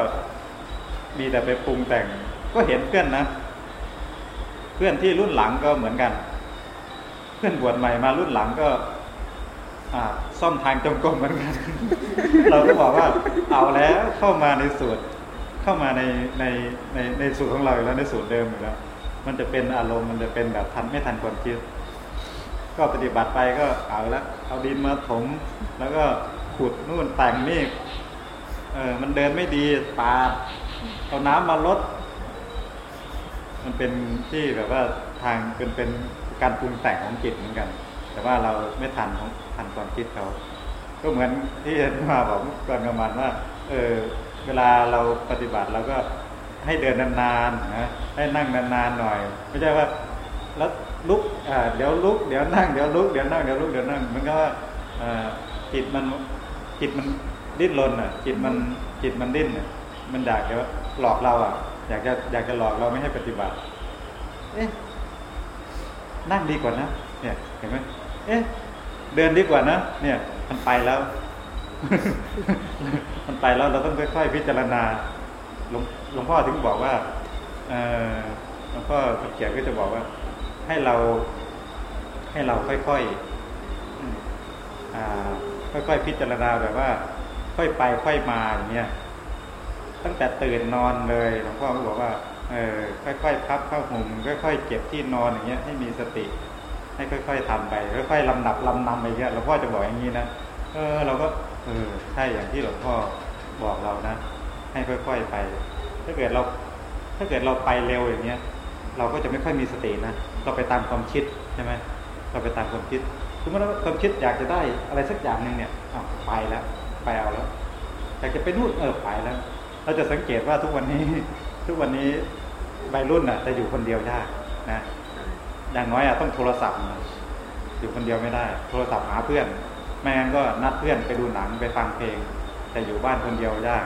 มีแต่ไปปรุงแต่ง ก็เห็นเพื่อนนะ เพื่อนที่รุ่นหลังก็เหมือนกัน เพื่อนบวชใหม่มารุ่นหลังก็อ่าซ่อมทางจงกรมเหมือนกัน เราก็บอกว่าเอาแล้วเข้ามาในสูตร เข้ามาในในในในสูตรของเราอยู่แล้วในสูตรเดิมอยู่แล้ว มันจะเป็นอารมณ์มันจะเป็นแบบทันไม่ทันความคิด ก็ปฏิบัติไปก็เอาละเอาดินมาถม แล้วก็ขุดนู่นแต่งนี่เออมันเดินไม่ดีปาด เอาน้ำมาลด มันเป็นที่แบบว่าทางเป็นเป็นการปรุงแต่งของจิตเหมือนกัน แต่ว่าเราไม่ทันของทันความคิดเขา ก็เหมือนที่มาบอกก่อนกำมันว่า เออเวลาเราปฏิบัติเราก็ให้เดินนานๆนะให้นั่งนานๆหน่อย ไม่ใช่ว่าแล้วลุกอ่าเดี๋ยวลุกเดี๋ยวนั่งเดี๋ยวลุกเดี๋ยวนั่งเดี๋ยวลุกเดี๋ยวนั่งมันก็ว่าอ่าจิตมันจิตมันดิ้นรนอะจิตมันจิตมันดิ้นอะ มันอยากจะหลอกเราอะ อยากจะอยากจะหลอกเราไม่ให้ปฏิบัติ เอ๊ะนั่งดีกว่านะเนี่ยเห็นไหมเอ๊ะเดินดีกว่านะเนี่ย มันไปแล้ว มันไปแล้วเราต้องค่อยๆพิจารณาหลวงหลวงพ่อถึงบอกว่าเออหลวงพ่อเขียนก็จะบอกว่า ให้เรา ให้เราค่อยๆอืมอ่าค่อยๆพิจารณาแบบว่า ค่อยไปค่อยมาอย่างเงี้ย ตั้งแต่ตื่นนอนเลยหลวงพ่อก็บอกว่าเออค่อยๆพับผ้าห่มค่อยๆเก็บที่นอนอย่างเงี้ยให้มีสติ ให้ค่อย ๆทำไปค่อยๆลำดับลำนำไปเงี้ยหลวงพ่อจะบอกอย่างนี้นะเออเราก็เออใช่อย่างที่หลวงพ่อบอกเรานะ ให้ค่อย ๆไป ถ้าเกิดเรา ถ้าเกิดเราไปเร็วอย่างเงี้ย เราก็จะไม่ค่อยมีสตินะเราไปตามความคิดใช่ไหมเราไปตามความคิดสมมติว่าความคิดอยากจะได้อะไรสักอย่างหนึ่งเนี่ยอ้าวไปแล้ว ไปเอาแล้วอยากจะไปนู่นเออไปแล้ว เราจะสังเกตว่าทุกวันนี้ทุกวันนี้วัยรุ่นอะจะอยู่คนเดียวยากนะอย่างน้อยอะต้องโทรศัพท์นะอยู่คนเดียวไม่ได้ โทรศัพท์หาเพื่อนไม่งั้นก็นัดเพื่อนไปดูหนังไปฟังเพลง แต่อยู่บ้านคนเดียวยาก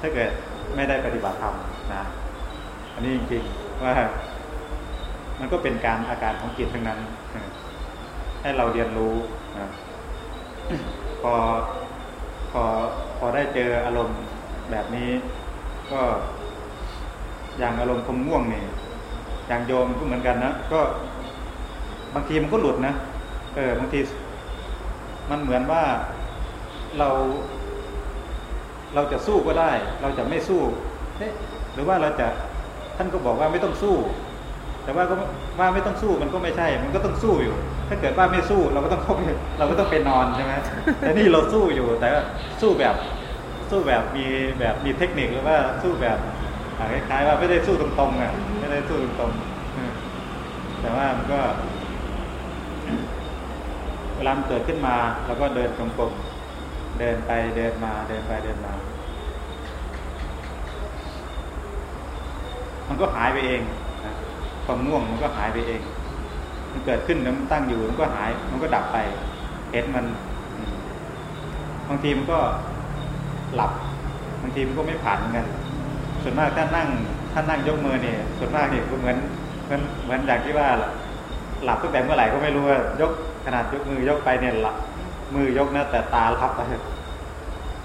ถ้าเกิดไม่ได้ปฏิบัติธรรมนะอันนี้จริงๆว่า มันก็เป็นการอาการของจิตทั้งนั้น ให้เราเรียนรู้นะพอพอพอได้เจออารมณ์ แบบนี้ ก็อย่างอารมณ์คมง่วงนี่อย่างโยมก็เหมือนกันนะก็บางทีมันก็หลุดนะเออบางทีมันเหมือนว่าเรา เราจะสู้ก็ได้ เราจะไม่สู้เอ๊ะหรือว่าเราจะท่านก็บอกว่าไม่ต้องสู้ แต่ว่าก็ว่าไม่ต้องสู้มันก็ไม่ใช่ มันก็ต้องสู้อยู่ ถ้าเกิดว่าไม่สู้เราก็ต้องเข้าไปเราก็ต้องไปนอนใช่ไหมแต่นี่เราสู้อยู่แต่สู้แบบ สู้แบบมีแบบมีเทคนิคหรือว่าสู้แบบอ่าคล้ายๆว่าไม่ได้สู้ตรงๆอะไม่ได้สู้ตรงๆอืมแต่ว่ามันก็ เวลามันเกิดขึ้นมาเราก็เดินตรงๆเดินไปเดินมา เดินไปเดินมา มันก็หายไปเองนะความง่วงมันก็หายไปเอง มันเกิดขึ้นแล้วมันตั้งอยู่มันก็หาย มันก็ดับไปเห็นมันอืมบางทีมันก็ หลับบางทีมันก็ไม่ผ่านเหมือนกัน ส่วนมากถ้านั่งถ้านั่งยกมือเนี่ย ส่วนมากเนี่ยก็เหมือนเหมือนเหมือนอย่างที่ว่าล่ะหลับตั้งแต่เมื่อไหร่ก็ไม่รู้ว่ายกขนาดยกมือยกไปเนี่ยหลับมือยกนะแต่ตาลับไป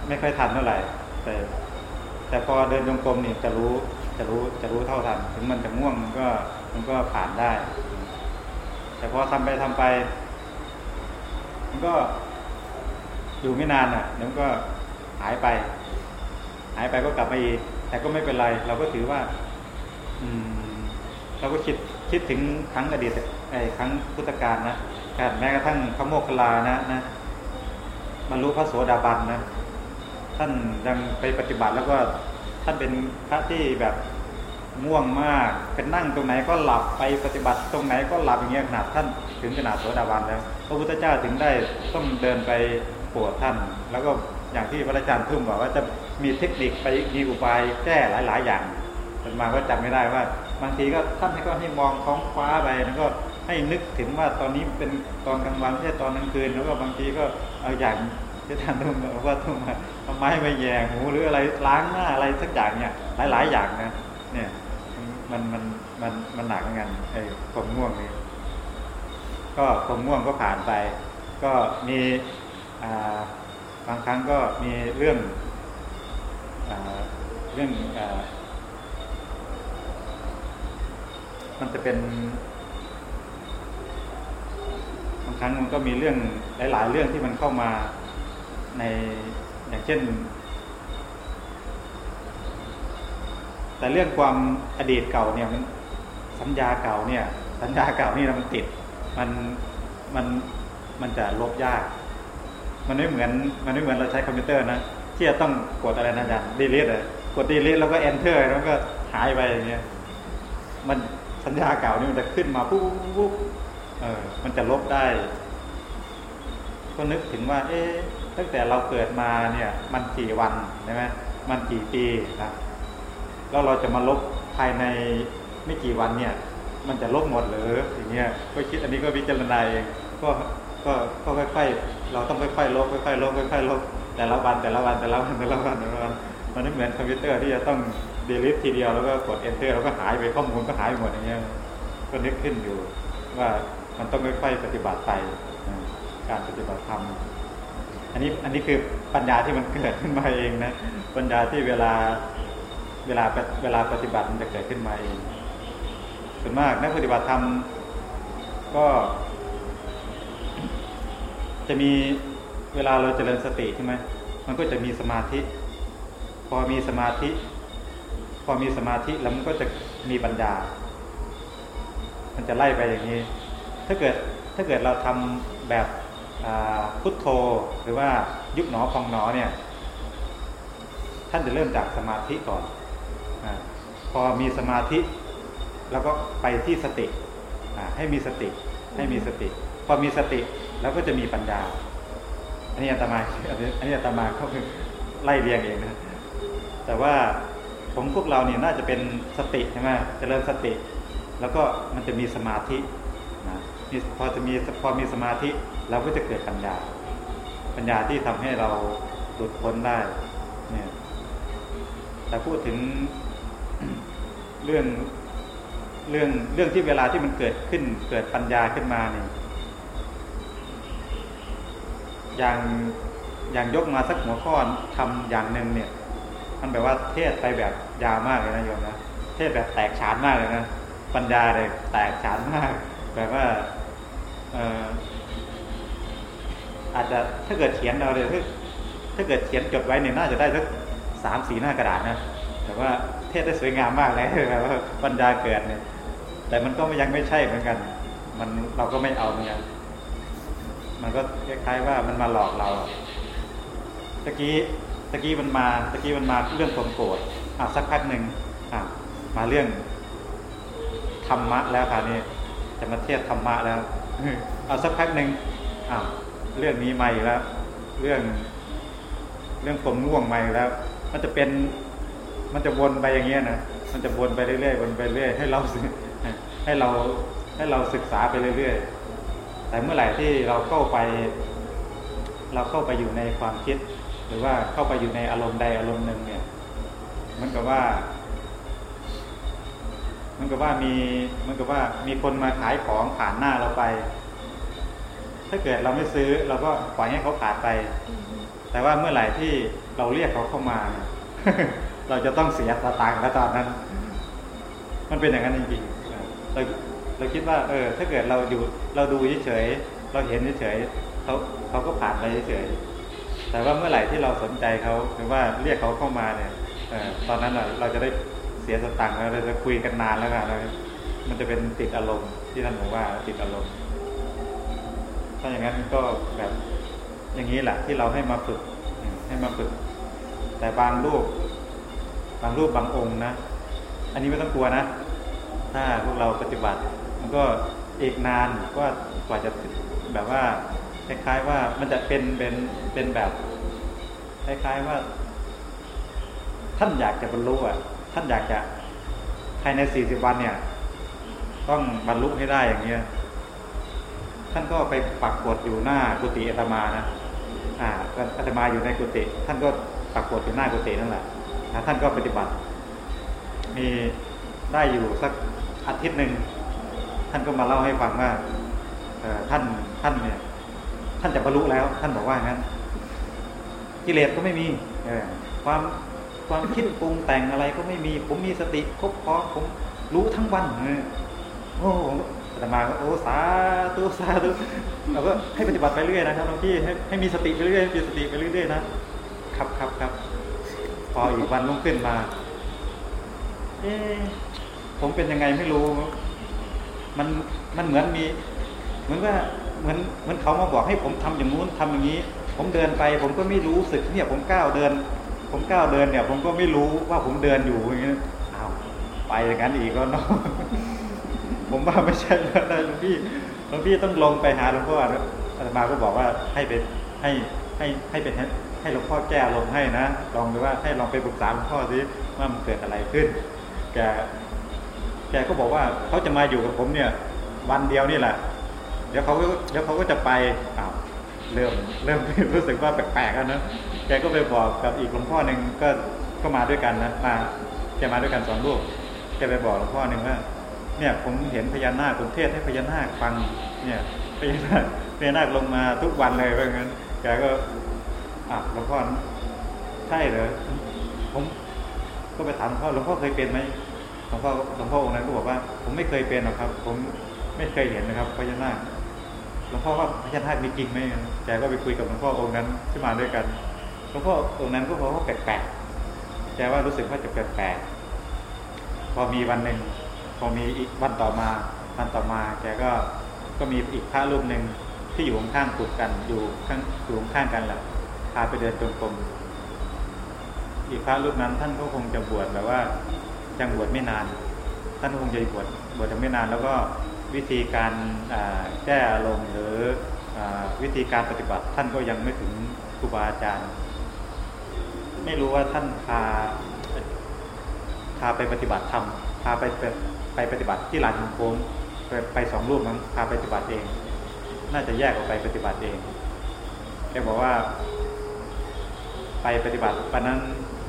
ไม่ค่อยทันเท่าไหร่ แต่ แต่พอเดินจงกรมนี่จะรู้จะรู้จะรู้เท่าทัน ถึงมันจะง่วงมันก็มันก็ผ่านได้ แต่พอทำไปทำไป มันก็อยู่ไม่นานอะเดี๋ยวมันก็ หายไป หายไปก็กลับมาอีกแต่ก็ไม่เป็นไร เราก็ถือว่า อืม เราก็คิดคิดถึงครั้งอดีตไอ้ครั้งพุทธกาลนะการแม้กระทั่งพระโมคคัลลานะนะบรรลุพระโสดาบันนะท่านยังไปปฏิบัติแล้วก็ท่านเป็นพระที่แบบง่วงมากเป็นนั่งตรงไหนก็หลับไปปฏิบัติตรงไหนก็หลับอย่างเงี้ยขนาดท่านถึงขนาดโสดาบันแล้วพระพุทธเจ้าถึงได้ต้องเดินไปปรดท่าน แล้วก็ อย่างที่พระอาจารย์ทุ่มบอกว่าจะมีเทคนิคไปมีอุบายแก้หลาย ๆ อย่างมันมาก็จำไม่ได้ว่า บางทีก็ท่านให้ก็ให้มองท้องฟ้าไปแล้วก็ให้นึกถึงว่าตอนนี้เป็นตอนกลางวันไม่ใช่ตอนกลางคืนแล้วก็บางทีก็เอาอย่างที่ท่านทุ่มบอกว่าทุ่มมาเอาไม้มาแยงหูหรืออะไรล้างหน้าอะไรสักอย่างเนี่ยหลาย ๆ อย่างนะเนี่ยมันมันมันมันหนักเหมือนกันไอ้ความง่วงนี่ก็ความง่วงก็ผ่านไป ก็มีอ่า บางครั้งก็มีเรื่องอเรื่องอมันจะเป็น บางครั้งมันก็มีเรื่องหลาย ๆ เรื่องที่มันเข้ามาในอย่างเช่น แต่เรื่องความอดีตเก่าเนี่ยมันสัญญาเก่าเนี่ย สัญญาเก่านี่มันติด มันมันมันจะลบยาก มันไม่เหมือนมันไม่เหมือนเราใช้คอมพิวเตอร์นะที่จะต้องกดอะไรนะอาจารย์ delete เลยกด delete แล้วก็ enter แล้วก็หายไปอย่างเงี้ยมันสัญญาเก่านี่มันจะขึ้นมาปุ๊บปุ๊บปุ๊บเออมันจะลบได้ ก็นึกถึงว่า เอ๊ะตั้งแต่เราเกิดมาเนี่ย มันกี่วันใช่ไหมมันกี่ปีนะแล้วเราจะมาลบภายในไม่กี่วันเนี่ย มันจะลบหมดหรืออย่างเงี้ยก็คิดอันนี้ก็วิจารณาเองก็ก็ก็ค่อยๆ เราต้องค่อยๆลบค่อยๆลบค่อยๆลบแต่ละวันแต่ละวันแต่ละวันแต่ละวันแต่ละวันมันไม่เหมือนคอมพิวเตอร์ที่จะต้อง delete ทีเดียวแล้วก็กด enter แล้วก็หายไปข้อมูลก็หายหมดอย่างเงี้ยก็นึกขึ้นอยู่ว่ามันต้องค่อยๆปฏิบัติไปการปฏิบัติธรรมอันนี้อันนี้คือปัญญาที่มันเกิดขึ้นมาเองนะปัญญาที่เวลาเวลาเวลาปฏิบัติมันจะเกิดขึ้นมาเองส่วนมากนักปฏิบัติธรรมก็ จะมีเวลาเราเจริญสติใช่ไหมมันก็จะมีสมาธิ พอมีสมาธิ พอมีสมาธิแล้วมันก็จะมีปัญญา มันจะไล่ไปอย่างนี้ ถ้าเกิดถ้าเกิดเราทำแบบพุทโธหรือว่ายุบหนอพองหนอเนี่ยท่านจะเริ่มจากสมาธิก่อนอพอมีสมาธิ แล้วก็ไปที่สติให้มีสติให้มีสติ พอมีสติ แล้วก็จะมีปัญญา อันนี้อาตมาอันนี้อาตมาเขาคือไล่เรียงเองนะแต่ว่าผมพวกเราเนี่ยน่าจะเป็นสติใช่ไหมเจริญสติ แล้วก็มันจะมีสมาธินะพอจะมีพอมีสมาธิเราก็จะเกิดปัญญา ปัญญาที่ทำให้เราหลุดพ้นได้เนี่ยแต่พูดถึงเรื่องเรื่องเรื่องที่เวลาที่มันเกิดขึ้นเกิดปัญญาขึ้นมาเนี่ย อย่างอย่างยกมาสักหัวข้อทำอย่างหนึ่งเนี่ย มันแบบว่าเทศไปแบบยาวมากเลยนะโยมนะเทศแบบแตกฉานมากเลยนะปัญญาเลยแตกฉานมากแบบว่าเอออาจจะถ้าเกิดเขียนเราเลยถ้าถ้าเกิดเขียนจดไว้เนี่ยน่าจะได้สักสามสีหน้ากระดาษนะแต่ว่าเทศได้สวยงามมากเลยแบบว่าปัญญาเกิดเนี่ย แต่มันก็ยังไม่ใช่เหมือนกัน มันเราก็ไม่เอาเหมือนกัน มันก็คล้ายๆว่ามันมาหลอกเราตะกี้ตะกี้มันมาตะกี้มันมาเรื่องความโกรธอะสักพักหนึ่งอะมาเรื่องธรรมะแล้วค่ะนี่จะมาเทียบธรรมะแล้วเอาสักพักหนึ่งอะเรื่องนี้ใหม่แล้ว เรื่อง เรื่องความง่วงใหม่แล้ว มันจะเป็นมันจะวนไปอย่างเงี้ยนะมันจะวนไปเรื่อยๆวนไปเรื่อยให้เราให้เราให้เราศึกษาไปเรื่อยๆ แต่เมื่อไหร่ที่เราเข้าไป เราเข้าไปอยู่ในความคิด หรือว่าเข้าไปอยู่ในอารมณ์ใดอารมณ์หนึ่งเนี่ยมันก็ว่ามันก็ว่ามีมันก็ว่ามีคนมาขายของผ่านหน้าเราไป ถ้าเกิดเราไม่ซื้อ เราก็ปล่อยให้เขาผ่านไป แต่ว่าเมื่อไหร่ที่เราเรียกเขาเข้ามา เราจะต้องเสียสตางค์แล้วตอนนั้น มันเป็นอย่างนั้นจริงๆเรา เราคิดว่าเออถ้าเกิดเราอยู่เราดูเฉยๆเราเห็นเฉยๆเขาเขาก็ผ่านไปเฉยๆแต่ว่าเมื่อไหร่ที่เราสนใจเขาหรือว่าเรียกเขาเข้ามาเนี่ยอตอนนั้นเราเราจะได้เสียสตังค์แล้วเราจะคุยกันนานแล้วกันมันจะเป็นติดอารมณ์ที่ท่านบอกว่าติดอารมณ์ถ้าอย่างนั้นก็แบบอย่างนี้แหละที่เราให้มาฝึกให้มาฝึก แต่บางรูป บางรูปบางองค์นะ อันนี้ไม่ต้องกลัวนะ ถ้าพวกเราปฏิบัติ ก็อีกนานก็กว่าจะแบบว่าคล้ายๆว่ามันจะเป็นเป็นเป็นแบบคล้ายๆว่า ท่านอยากจะบรรลุอะ ท่านอยากจะภายในสี่สิบวันเนี่ย ต้องบรรลุให้ได้อย่างเงี้ยท่านก็ไปปักกดอยู่หน้ากุฏิอาตมานะอ่าอาตมาอยู่ในกุฏิท่านก็ปักกดอยู่หน้ากุฏินั่นแหละนะท่านก็ปฏิบัติ มีได้อยู่สักอาทิตย์หนึ่ง ท่านก็มาเล่าให้ฟังว่าท่านท่านเนี่ย ท่านจะบรรลุแล้ว ท่านบอกว่างั้นกิเลสก็ไม่มีความความคิดปรุงแต่งอะไรก็ไม่มี ผมมีสติครบพร้อมผมรู้ทั้งวันโอ้อาตมาโอ้สาธุสาธุเราก็ให้ปฏิบัติไปเรื่อยนะครับหลวงพี่ให้ให้มีสติไปเรื่อยมีสติไปเรื่อยๆนะครับครับครับพออีกวันลุ่งขึ้นมา เอ๊ผมเป็นยังไงไม่รู้ มันมันเหมือนมี เหมือนว่าเหมือนเหมือนเขามาบอกให้ผมทำอย่างนู้นทำอย่างนี้ ผมเดินไป ผมก็ไม่รู้สึกเนี่ยผมก้าวเดิน ผมก้าวเดินเนี่ย ผมก็ไม่รู้ว่าผมเดินอยู่อย่างเงี้ยอ้าวไปอย่างนั้นอีกก็เนาะผมว่าไม่ใช่แล้วนะหลวงพี่หลวงพี่ต้องลงไปหาหลวงพ่อนะอาตมาก็บอกว่าให้ไปให้ให้ให้เป็นให้หลวงพ่อแก้ลงให้นะลองดูว่าให้ลองไปปรึกษาหลวงพ่อสิว่ามันเกิดอะไรขึ้น แก แกก็บอกว่าเขาจะมาอยู่กับผมเนี่ย วันเดียวนี่แหละ เดี๋ยวเขาก็เดี๋ยวเขาก็จะไปอ้าวเริ่มเริ่มรู้สึกว่าแปลกๆแล้วนะแกก็ไปบอกกับอีกหลวงพ่อหนึ่งก็ก็มาด้วยกันนะมาแกมาด้วยกันสองรูปแกไปบอกหลวงพ่อหนึ่งว่า เนี่ยผมเห็นพญานาคผมเทศให้พญานาคฟัง เนี่ยพญานาคพญานาคลงมาทุกวันเลยว่างั้นแกก็อะหลวงพ่อใช่เหรอผมก็ไปถามหลวงพ่อหลวงพ่อเคยเป็นไหม หลวงพ่อหลวงพ่อองค์นั้นก็บอกว่า ผมไม่เคยเป็นหรอกครับ ผมไม่เคยเห็นนะครับพญานาคหลวงพ่อว่าพญานาคมีจริงไหมแกก็ไปคุยกับหลวงพ่อองค์นั้นที่มาด้วยกันหลวงพ่อองค์นั้นก็บอกว่าแปลกๆแกว่ารู้สึกว่าจะแปลกๆพอมีวันหนึ่งพอมีอีกวันต่อมาวันต่อมา แกก็ก็มีอีกพระรูปหนึ่งที่อยู่ข้างๆกุดกันอยู่ข้างอยู่ข้างกันแหละพาไปเดินจงกรมอีกพระรูปนั้นท่านก็คงจะบวชแบบว่า ยังบวชไม่นาน ท่านคงจะบวชบวชยังไม่นาน แล้วก็วิธีการแก้อารมณ์หรืออวิธีการปฏิบัติ ท่านก็ยังไม่ถึงครูบาอาจารย์ ไม่รู้ว่าท่านพาพาไปปฏิบัติธรรมพาไปไปปฏิบัติที่ลานโค้งไปไปสองรูปนั้นพาไปปฏิบัติเอง น่าจะแยกออกไปปฏิบัติเองแกบอกว่า ไปปฏิบัติวันนั้น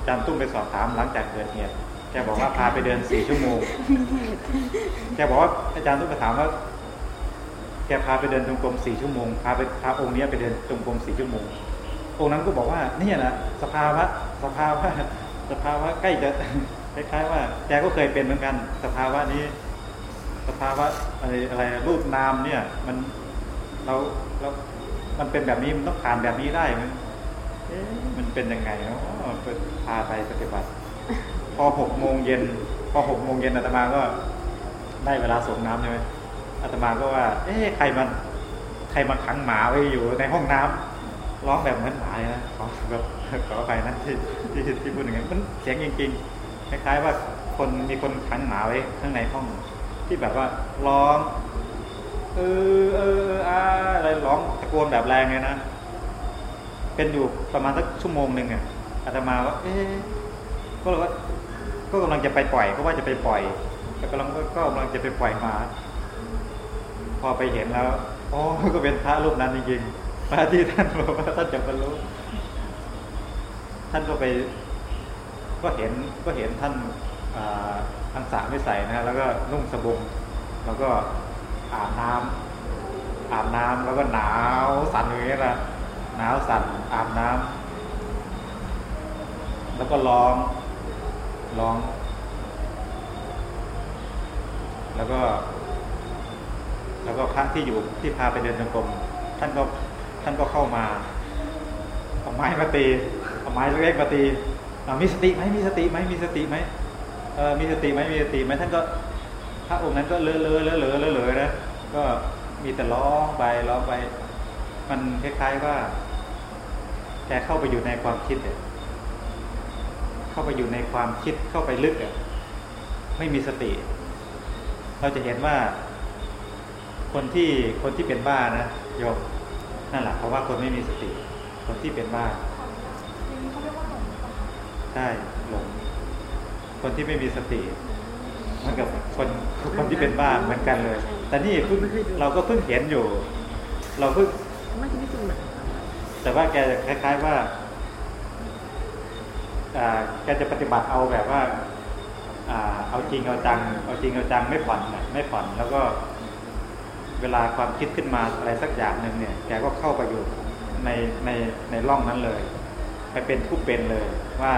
จารย์ตุ้มไปสอบถามหลังจากเกิดเหตุ แกบอกว่าพาไปเดินสี่ชั่วโมง แกบอกว่าอาจารย์ตุ้มไปถามว่า แกพาไปเดินจงกรมสี่ชั่วโมง พาไปพาองค์นี้ไปเดินจงกรมสี่ชั่วโมง องค์นั้นก็บอกว่าเนี่ยนะสภาวะสภาวะสภาวะใกล้จะคล้ายๆว่าแกก็เคยเป็นเหมือนกัน สภาวะนี้ สภาวะอะไรอะไรรูปนามเนี่ย มันเราเรามันเป็นแบบนี้มันต้องผ่านแบบนี้ได้มันเอ๊ะมันเป็นยังไงเนาะพาไปปฏิบัติพ อหกโมงเย็นพอหกโมงเย็นอาตมาก็ได้เวลาส่งน้ำใช่ไหมอาตมาก็ว่า เอ๊ะใครมันใครมาขังหมาไว้อยู่ในห้องน้ำร้องแบบเหมือนหมาเลยนะขอแบบขอไปนะที่ที่ที่พูดอย่างนั้นมันเสียงจริงๆคล้ายๆว่าคนมีคนขังหมาไว้ข้างในห้อง ที่แบบว่าร้องเออเอออาอะไรร้องตะโกนแบบแรงเลยนะเป็นอยู่ประมาณสักชั่วโมงหนึ่งอะอาตมาว่า เอ๊ะก็เลยว่า ก็กำลังจะไปปล่อยก็ว่าจะไปปล่อยแต่กำลังก็กำลังจะไปปล่อยหมาพอไปเห็นแล้วอ๋อก็เป็นพระรูปนั้นจริงๆพระที่ท่านบอกว่าท่านจะบรรลุท่านก็ไป ก็เห็นก็เห็นท่านอังสาไม่ใส่นะแล้วก็นุ่งสบงแล้วก็อาบน้ำอาบน้ำแล้วก็หนาวสั่นอย่างนี้ละหนาวสั่นอาบน้ำแล้วก็ร้อง ร้อง แล้วก็ แล้วก็พระที่อยู่ที่พาไปเดินจงกรมท่านก็ท่านก็เข้ามาเอาไม้มาตีเอาไม้เล็กๆมาตีมีสติไหมมีสติไหมมีสติไหมเออมีสติไหมมีสติไหมท่านก็พระองค์นั้นก็เลอะเลอะเลอะเลอะเลอะเลอะนะก็มีแต่ร้องไปร้องไป มันคล้ายๆว่าแกเข้าไปอยู่ในความคิดเนี่ย เข้าไปอยู่ในความคิดเข้าไปลึกอะไม่มีสติ เราจะเห็นว่า คนที่คนที่เป็นบ้านะโยมนั่นแหละเพราะว่าคนไม่มีสติ คนที่เป็นบ้าใช่หลงคนที่ไม่มีสติเหมือนกับคนคนที่เป็นบ้าเหมือนกันเลย แต่นี่เพิ่งเราก็เพิ่งเห็นอยู่ เราเพิ่งไม่ใช่จริงแบบแต่ว่าแกจะคล้าย ๆ ว่าอ่า แกจะปฏิบัติเอาแบบว่าเอาจริงเอาจัง เอาจริงเอาจังไม่ผ่อนไม่ผ่อนแล้วก็เวลาความคิดขึ้นมาอะไรสักอย่างหนึ่งเนี่ย แกก็เข้าไปอยู่ในในในร่องนั้นเลย ไปเป็นผู้เป็นเลยว่า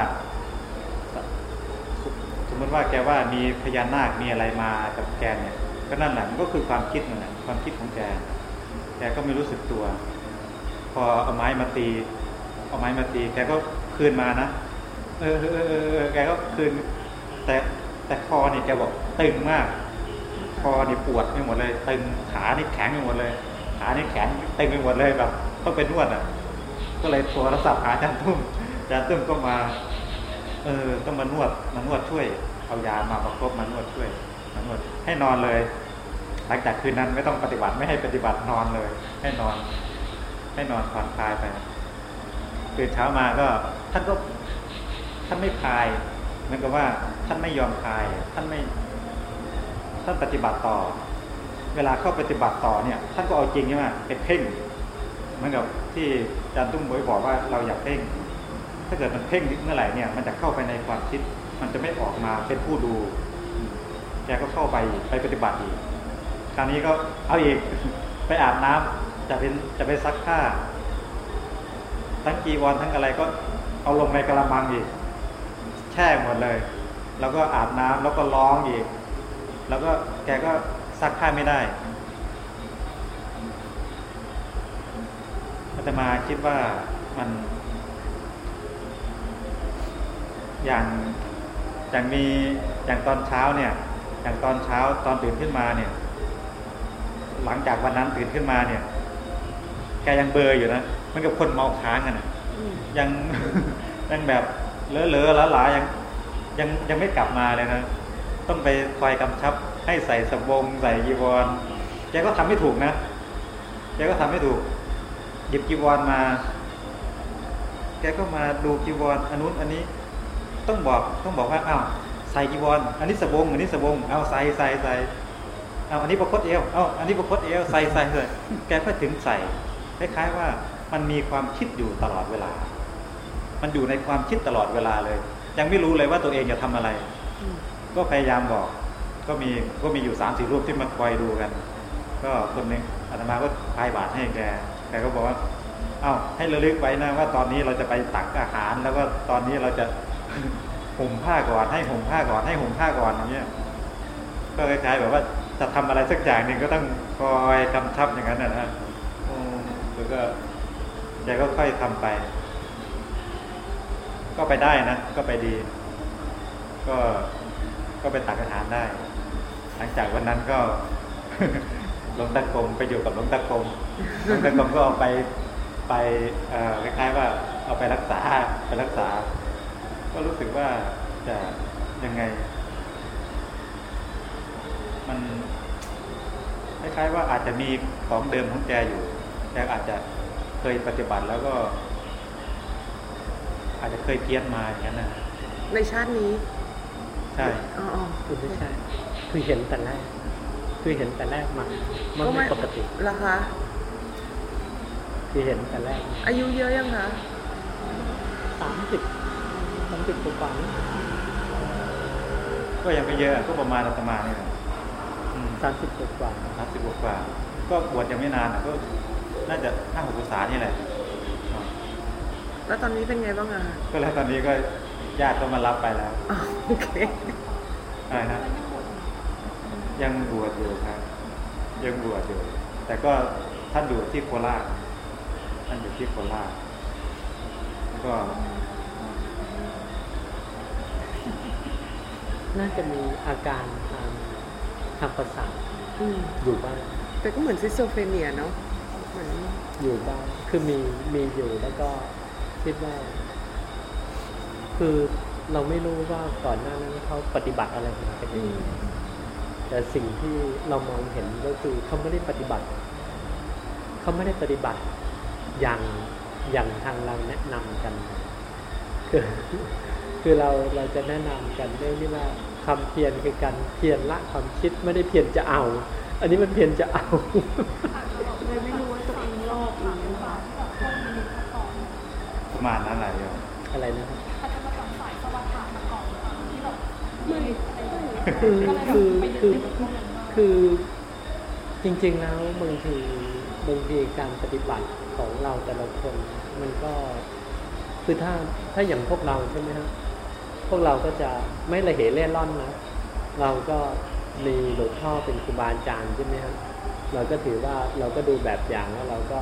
สมมติว่าแกว่ามีพญานาคมีอะไรมากับแกเนี่ยกก็นั่นแหละมันก็คือความคิดนั่นแหละความคิดของแกแกก็ไม่รู้สึกตัว พอเอาไม้มาตี เอาไม้มาตี แกก็คืนมานะ เออเออแกก็คืน แต่แต่คอนี่แกบอกตึงมาก คอนี่ปวดไปหมดเลย ตึงขานี่แข็งไปหมดเลย ขานี่แข็งตึงไปหมดเลยแบบต้องเป็นนวดอะ ก็เลยโทรศัพท์หาอาจารย์ตุ้มอาจารย์ตุ้มก็มา เออต้องมานวดมานวดช่วยเอายามาประคบมานวดช่วยมานวดให้นอนเลย หลังจากคืนนั้นไม่ต้องปฏิบัติไม่ให้ปฏิบัตินอนเลย ให้นอน ให้นอนผ่อนคลายไปตื่นเช้ามาก็ท่านก็ ท่านไม่คลายเหมือนกับว่าท่านไม่ยอมคลาย ท่านไม่ ท่านปฏิบัติต่อ เวลาเข้าปฏิบัติต่อเนี่ย ท่านก็เอาจริงใช่ไหมไปเพ่งเหมือนกับที่อาจารย์ตุ้มบอยบอกว่าเราอยากเพ่ง ถ้าเกิดมันเพ่งเมื่อไหร่เนี่ย มันจะเข้าไปในความคิด มันจะไม่ออกมาเป็นผู้ดูแกก็เข้าไปไปปฏิบัติอีกคราวนี้ก็เอาอีกไปอาบน้ำจะเป็นจะไปซักผ้า ทั้งกีวรทั้งอะไรก็เอาลงในกระมังอีก แช่หมดเลย แล้วก็อาบน้ำแล้วก็ร้องอีก แล้วก็แกก็ซักผ้าไม่ได้อาตมาคิดว่ามัน อย่างอย่างมีอย่างตอนเช้าเนี่ย อย่างตอนเช้าตอนตื่นขึ้นมาเนี่ย หลังจากวันนั้นตื่นขึ้นมาเนี่ย แกยังเบลออยู่นะมันกับคนเมาค้างกันนะยังยังแบบ เลอะเลอะละหลายังยังยังไม่กลับมาเลยนะ ต้องไปคอยกำชับ ให้ใส่สบงใส่ยีวรแกก็ทำไม่ถูกนะแกก็ทำไม่ถูก หยิบจีวรมา แกก็มาดูจีวรอันนู้นอันนี้ต้องบอกต้องบอกว่าอ้าวใส่จีวรอันนี้สบง อันนี้สบง เอาใส่ใส่ใส่เอาอันนี้ประคตเอวเอาอันนี้ประคตเอวใส่ใส่เลยแกก็ถึงใส่คล้ายๆว่ามันมีความคิดอยู่ตลอดเวลา มันอยู่ในความคิดตลอดเวลาเลย ยังไม่รู้เลยว่าตัวเองจะทำอะไร ก็พยายามบอก ก็มีก็มีอยู่สามสี่รูปที่มาคอยดูกัน ก็คนหนึ่งอาตมาก็พายบาตรให้แกแกก็บอกว่า เอ้าให้ระลึกไว้นะว่าตอนนี้เราจะไปตักอาหาร แล้วก็ตอนนี้เราจะห่มผ้าก่อนให้ห่มผ้าก่อนให้ห่มผ้าก่อนอย่างเงี้ยก็คล้ายๆแบบว่าจะทำอะไรสักอย่างหนึ่งก็ต้องคอยกำชับอย่างนั้นนะนะแล้วก็แกก็ค่อยทำไป ก็ไปได้นะ ก็ไปดี ก็ก็ไปตักอาหารได้ หลังจากวันนั้นก็ลงตากรมไปอยู่กับลงตากรมลงตากรมก็เอาไปไปคล้ายๆว่าเอาไปรักษาไปรักษา ก็รู้สึกว่าจะยังไง มันคล้ายๆว่าอาจจะมีของเดิมของแกอยู่แกอาจจะเคยปฏิบัติแล้วก็ อาจจะเคยเพี้ยนมาอย่างนั้นนะในชาตินี้ ใช่อ๋ออ๋อคือไม่ใช่ คือเห็นแต่แรก คือเห็นแต่แรกมามันไม่ปกติเหรอคะคือเห็นแต่แรก อายุเยอะยังคะสามสิบสามสิบกว่าๆนี่ก็ยังไม่เยอะก็ประมาณอาตมาเนี่ยสามสิบกว่าสามสิบกว่าๆก็บวชยังไม่นานอะก็น่าจะห้าหกพรรษานี่แหละอ่า แล้วตอนนี้เป็นไงบ้างอะก็แล้วตอนนี้ก็ญาติก็มารับไปแล้วอ๋อโอเคอะไรนะยังบวชอยู่ครับ ยังบวชอยู่ แต่ก็ท่านอยู่ที่โคราชท่านอยู่ที่โคราชก็ๆน่าจะมีอาการทางทางประสาทอืมอยู่บ้างแต่ก็เหมือน schizophrenia เนาะเหมือนอยู่บ้างคือมีมีอยู่แล้วก็ คิดว่า คือเราไม่รู้ว่าก่อนหน้านั้นเขาปฏิบัติอะไรมากันอืยังมไงแต่สิ่งที่เรามองเห็นก็คือเขาไม่ได้ปฏิบัติเขาไม่ได้ปฏิบัติอย่างอย่างทางเราแนะนำกันคือคือเราเราจะแนะนำกันด้วยที่ว่าความเพียรคือการเพียรละความคิดไม่ได้เพียรจะเอา อันนี้มันเพียรจะเอาเลยไม่รู้ว่าตัวเองโลภหรือเปล่าประ มาณนั้นแหละโยมอะไรนะครับอาจจะมาจากสายสวัสดิ์มาก่อนหรือเปล่าที่แบบไม่อะไรอย่างเงี้ยคือคือคือก็เลยแบบไปคือจริงๆแล้วบางทีบางทีการปฏิบัติของเราแต่ละคนมันก็คือถ้าถ้าอย่างพวกเราใช่ไหมครับพวกเราก็จะไม่ละเหเล่ร่อนนะเราก็มีหลวงพ่อเป็นครูบาอาจารย์ใช่ไหมครับเราก็ถือว่าเราก็ดูแบบอย่างแล้วเราก็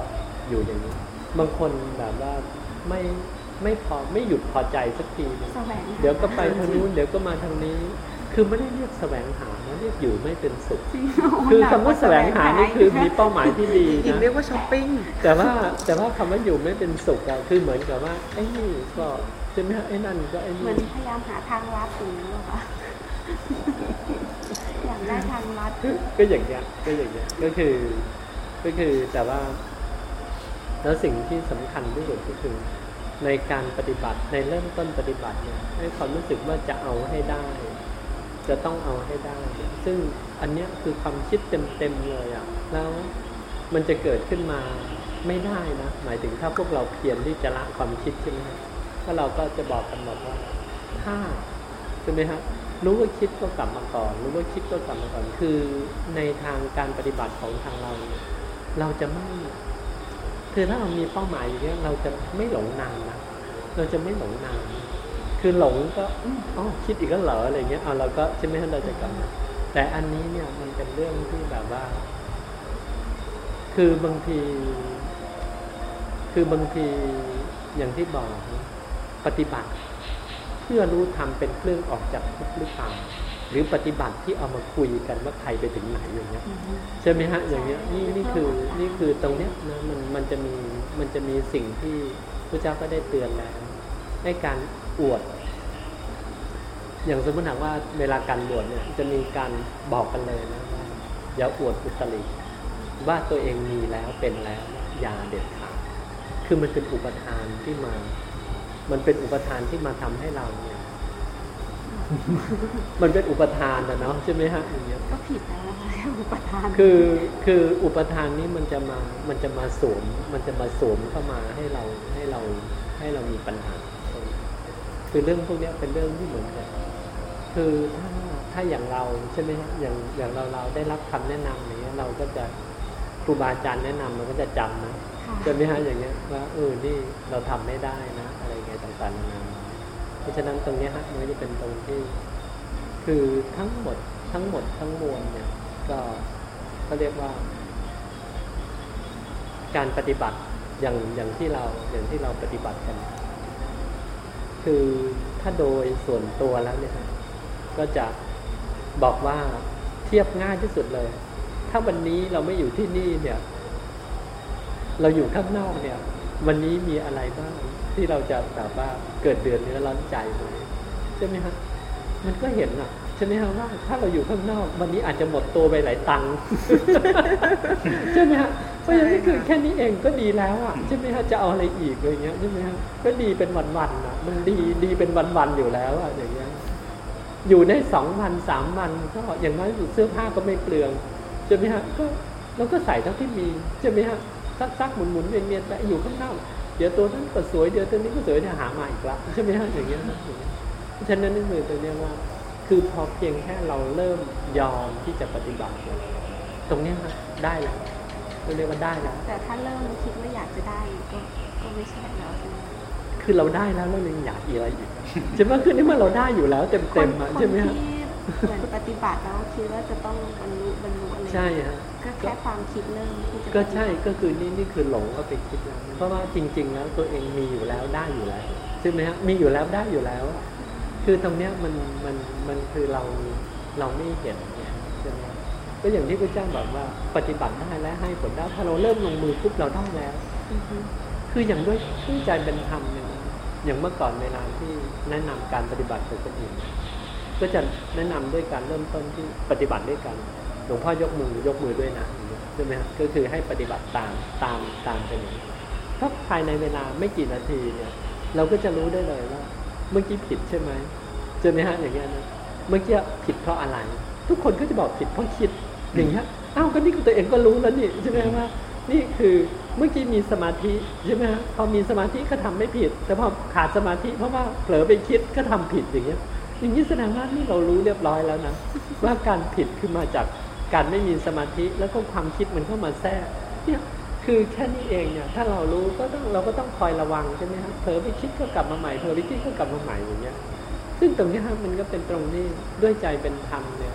อยู่อย่างนี้ บางคนแบบว่า ไม่ไม่พอไม่หยุดพอใจสักทีหนึ่งแสวงหาเดี๋ยวก็ไปทางนู้นเดี๋ยวก็มาทางนี้ คือไม่ได้เรียกแสวงหานะเรียกอยู่ไม่เป็นสุขจริงคือคำว่าแสวงหานี่คือมีเป้าหมายที่ดีหญิงนะเรียกว่าช้อปปิ้งแต่ว่าแต่ว่าคำว่าอยู่ไม่เป็นสุขอะคือเหมือนกับว่าไอ้นี่ก็ใช่ไหมฮะไอ้นั่นก็ไอ้เหมือนี่นพยายามหาทางลัดอย่างนี้หรอคะอยากได้ทางลัดก็อย่างเงี้ยก็อย่างเงี้ยก็คือ ก็คือแต่ว่า แล้วสิ่งที่สำคัญที่สุดก็คือ ในการปฏิบัติในเริ่มต้นปฏิบัติเนี่ยให้ความรู้สึกว่าจะเอาให้ได้ จะต้องเอาให้ได้ ซึ่งอันเนี้ยคือความคิดเต็มๆเลยอะ่ะแล้วมันจะเกิดขึ้นมาไม่ได้นะหมายถึงถ้าพวกเราเพียรที่จะละความคิดใช่ไหมครับก็เราก็จะบอกกันบอกว่าถ้าใช่ไหมครับรู้ว่าคิดก็กลับมาก่อน รู้ว่าคิดก็กลับมาก่อน คือในทางการปฏิบัติของทางเราเนี่ยเราจะไม่ คือถ้าเรามีเป้าหมายอย่างนี้ยเราจะไม่หลงนานนะเราจะไม่หลงนาน คือหลงก็อ๋อคิดอีกแล้วเหรออะไรเงี้ยเอาเราก็ใช่ไหมเราจะกลับมาแต่อันนี้เนี่ยมันเป็นเรื่องที่แบบว่า คือบางที คือบางทีอย่างที่บอกปฏิบัติ เพื่อรู้ทำเป็นเครื่องออกจากทุกข์หรือเปล่า หรือปฏิบัติที่เอามาคุยกันว่าใครไปถึงไหนอย่างเงี้ยใช่ไหมฮะอย่างเงี้ยนี่นี่คือนี่คือตรงเนี้ยนะมันมันจะมีมันจะมีสิ่งที่พระเจ้าก็ได้เตือนแล้วให้การอวด อย่างสมมติถามว่าเวลาการบวชเนี่ย จะมีการบอกกันเลยนะว่าอย่าอวดอุตริว่าตัวเองมีแล้วเป็นแล้วอย่าเด็ดขาดคือมันเป็นอุปทานที่มา มันเป็นอุปทานที่มาทำให้เราเนี่ย มันเป็นอุปทานนะเนาะใช่ไหมฮะอย่างเงี้ยก็ผิดแล้วนะคะอุปทาน คือคืออุปทานนี้มันจะมามันจะมาสวมมันจะมาสวมเข้ามาให้เราให้เราให้เรามีปัญหา คือเรื่องพวกเนี้ยเป็นเรื่องที่เหมือนกันคือถ้าถ้าอย่างเราใช่ไหมฮะอย่างอย่างเราเราได้รับคำแนะนำอย่างเงี้ยเราก็จะครูบาอาจารย์แนะนำเราก็จะจำนะค่ะใช่ไหมฮะอย่างเงี้ยว่าเออนี่เราทำไม่ได้นะ อะไรเงี้ยต่างๆนานา เพราะฉะนั้นตรงนี้ฮะมันจะเป็นตรงที่ คือทั้งหมดทั้งหมดทั้งมวลเนี่ย ก็เขาเรียกว่า การปฏิบัติอย่างอย่างที่เราอย่างที่เราปฏิบัติกัน คือถ้าโดยส่วนตัวแล้วเนี่ย ก็จะบอกว่าเทียบง่ายที่สุดเลย ถ้าวันนี้เราไม่อยู่ที่นี่เนี่ย เราอยู่ข้างนอกเนี่ย วันนี้มีอะไรบ้างที่เราจะแบบว่าเกิดเดือนเนื้อร้อนใจไหมใช่ไหมฮะมันก็เห็นอะใช่ไหมฮะว่า ถ้าเราอยู่ข้างนอก วันนี้อาจจะหมดตัวไปหลายตังค์ใช่ไหมฮะเพราะฉะนั้นคือแค่นี้เองก็ดีแล้วอะใช่ไหมฮะจะเอาอะไรอีกอะไรเงี้ยใช่ไหมฮะก็ดีเป็นวันๆอะ มันดีดีเป็นวันๆอยู่แล้วอะอย่างเงี้ยอยู่ได้สองวันสามวันก็อย่างน้อยสุดเสื้อผ้าก็ไม่เปลืองใช่ไหมฮะก็เราก็ใส่เท่าที่มีใช่ไหมฮะ ซักซักๆหมุนหมุนๆเวียนเวียนๆไปอยู่ข้างนอกเดี๋ยวตัวนั้นก็สวยเดี๋ยวตัวนี้ก็สวยเดี๋ยวหามาอีกละใช่ไหมฮะอย่างเงี้ยนะอย่างเงี้ยเพราะฉะนั้นนี่คือตัวเนี้ยว่า คือพอเพียงแค่เราเริ่มยอมที่จะปฏิบัติเนี่ยตรงเนี้ยฮะได้แล้วเราเรียกว่าได้แล้วแต่ถ้าเริ่มคิดว่าอยากจะได้ก็ก็ไม่ใช่แล้วใช่ไหมคือเราได้แล้วเรายังอยากอีกอะไรอีกใช่ไหมคือนี่เมื่อเราได้อยู่แล้วเต็มคเต็นมๆอะคนใช่ไหมฮะที่เหมือนปฏิบัติแล้วคิดว่าจะต้องบรรลุบรรลุอะไรใช่ฮะก็แค่ความคิดเริ่มที่จะ ก็ใช่ก็คือนี่นี่คือหลงเข้าไปคิดแล้วเพราะว่าจริง ๆ แล้วตัวเองมีอยู่แล้วได้อยู่แล้วใช่ไหมฮะมีอยู่แล้วได้อยู่แล้ว คือตรงเนี้ยมันมันมันคือเราเราไม่เห็นเนี่ยใช่ไหมก็อย่างที่พระเจ้าบอกว่าปฏิบัติได้และให้ผลได้ถ้าเราเริ่มลงมือปุ๊บเราได้แล้ว คืออย่างด้วยด้วยใจเป็นธรรมเนี่ยอย่างเมื่อก่อนเวลาที่แนะนำการปฏิบัติกับคนอื่นก็จะแนะนำด้วยการเริ่มต้นที่ปฏิบัติด้วยกัน ลวงพ่อยกมือยกมือด้วยนะใช่ไหมฮะก็คือให้ปฏิบัติตามตามตามไปเลยถ้าภายในเวลาไม่กี่นาทีเนี่ย เราก็จะรู้ได้เลยว่า เมื่อกี้ผิดใช่ไหมใช่ไหมฮะอย่างเงี้ยนะเมื่อกี้ผิดเพราะอะไร ทุกคนก็จะบอกผิดเพราะคิดอย่างเงี้ยอ้าวก็นี่ตัวเองก็รู้แล้วนี่ใช่ไหมว่า นี่คือเมื่อกี้มีสมาธิใช่ไหมฮะพอมีสมาธิก็ทำไม่ผิด แต่พอขาดสมาธิเพราะว่าเผลอไปคิดก็ทำผิดอย่างเงี้ยอย่างนี้แสดงว่านี่เรารู้เรียบร้อยแล้วนะว่าการผิดคือมาจาก การไม่มีสมาธิแล้วก็ความคิดมันเข้ามาแทรกเนี่ยคือแค่นี้เองเนี่ยถ้าเรารู้ก็ต้องเราก็ต้องคอยระวังใช่ไหมฮะเผลอไปคิดก็กลับมาใหม่เผลอไปคิดก็กลับมาใหม่อย่างเงี้ย ซึ่งตรงนี้ยฮะมันก็เป็นตรงที่ด้วยใจเป็นธรรมเนี่ย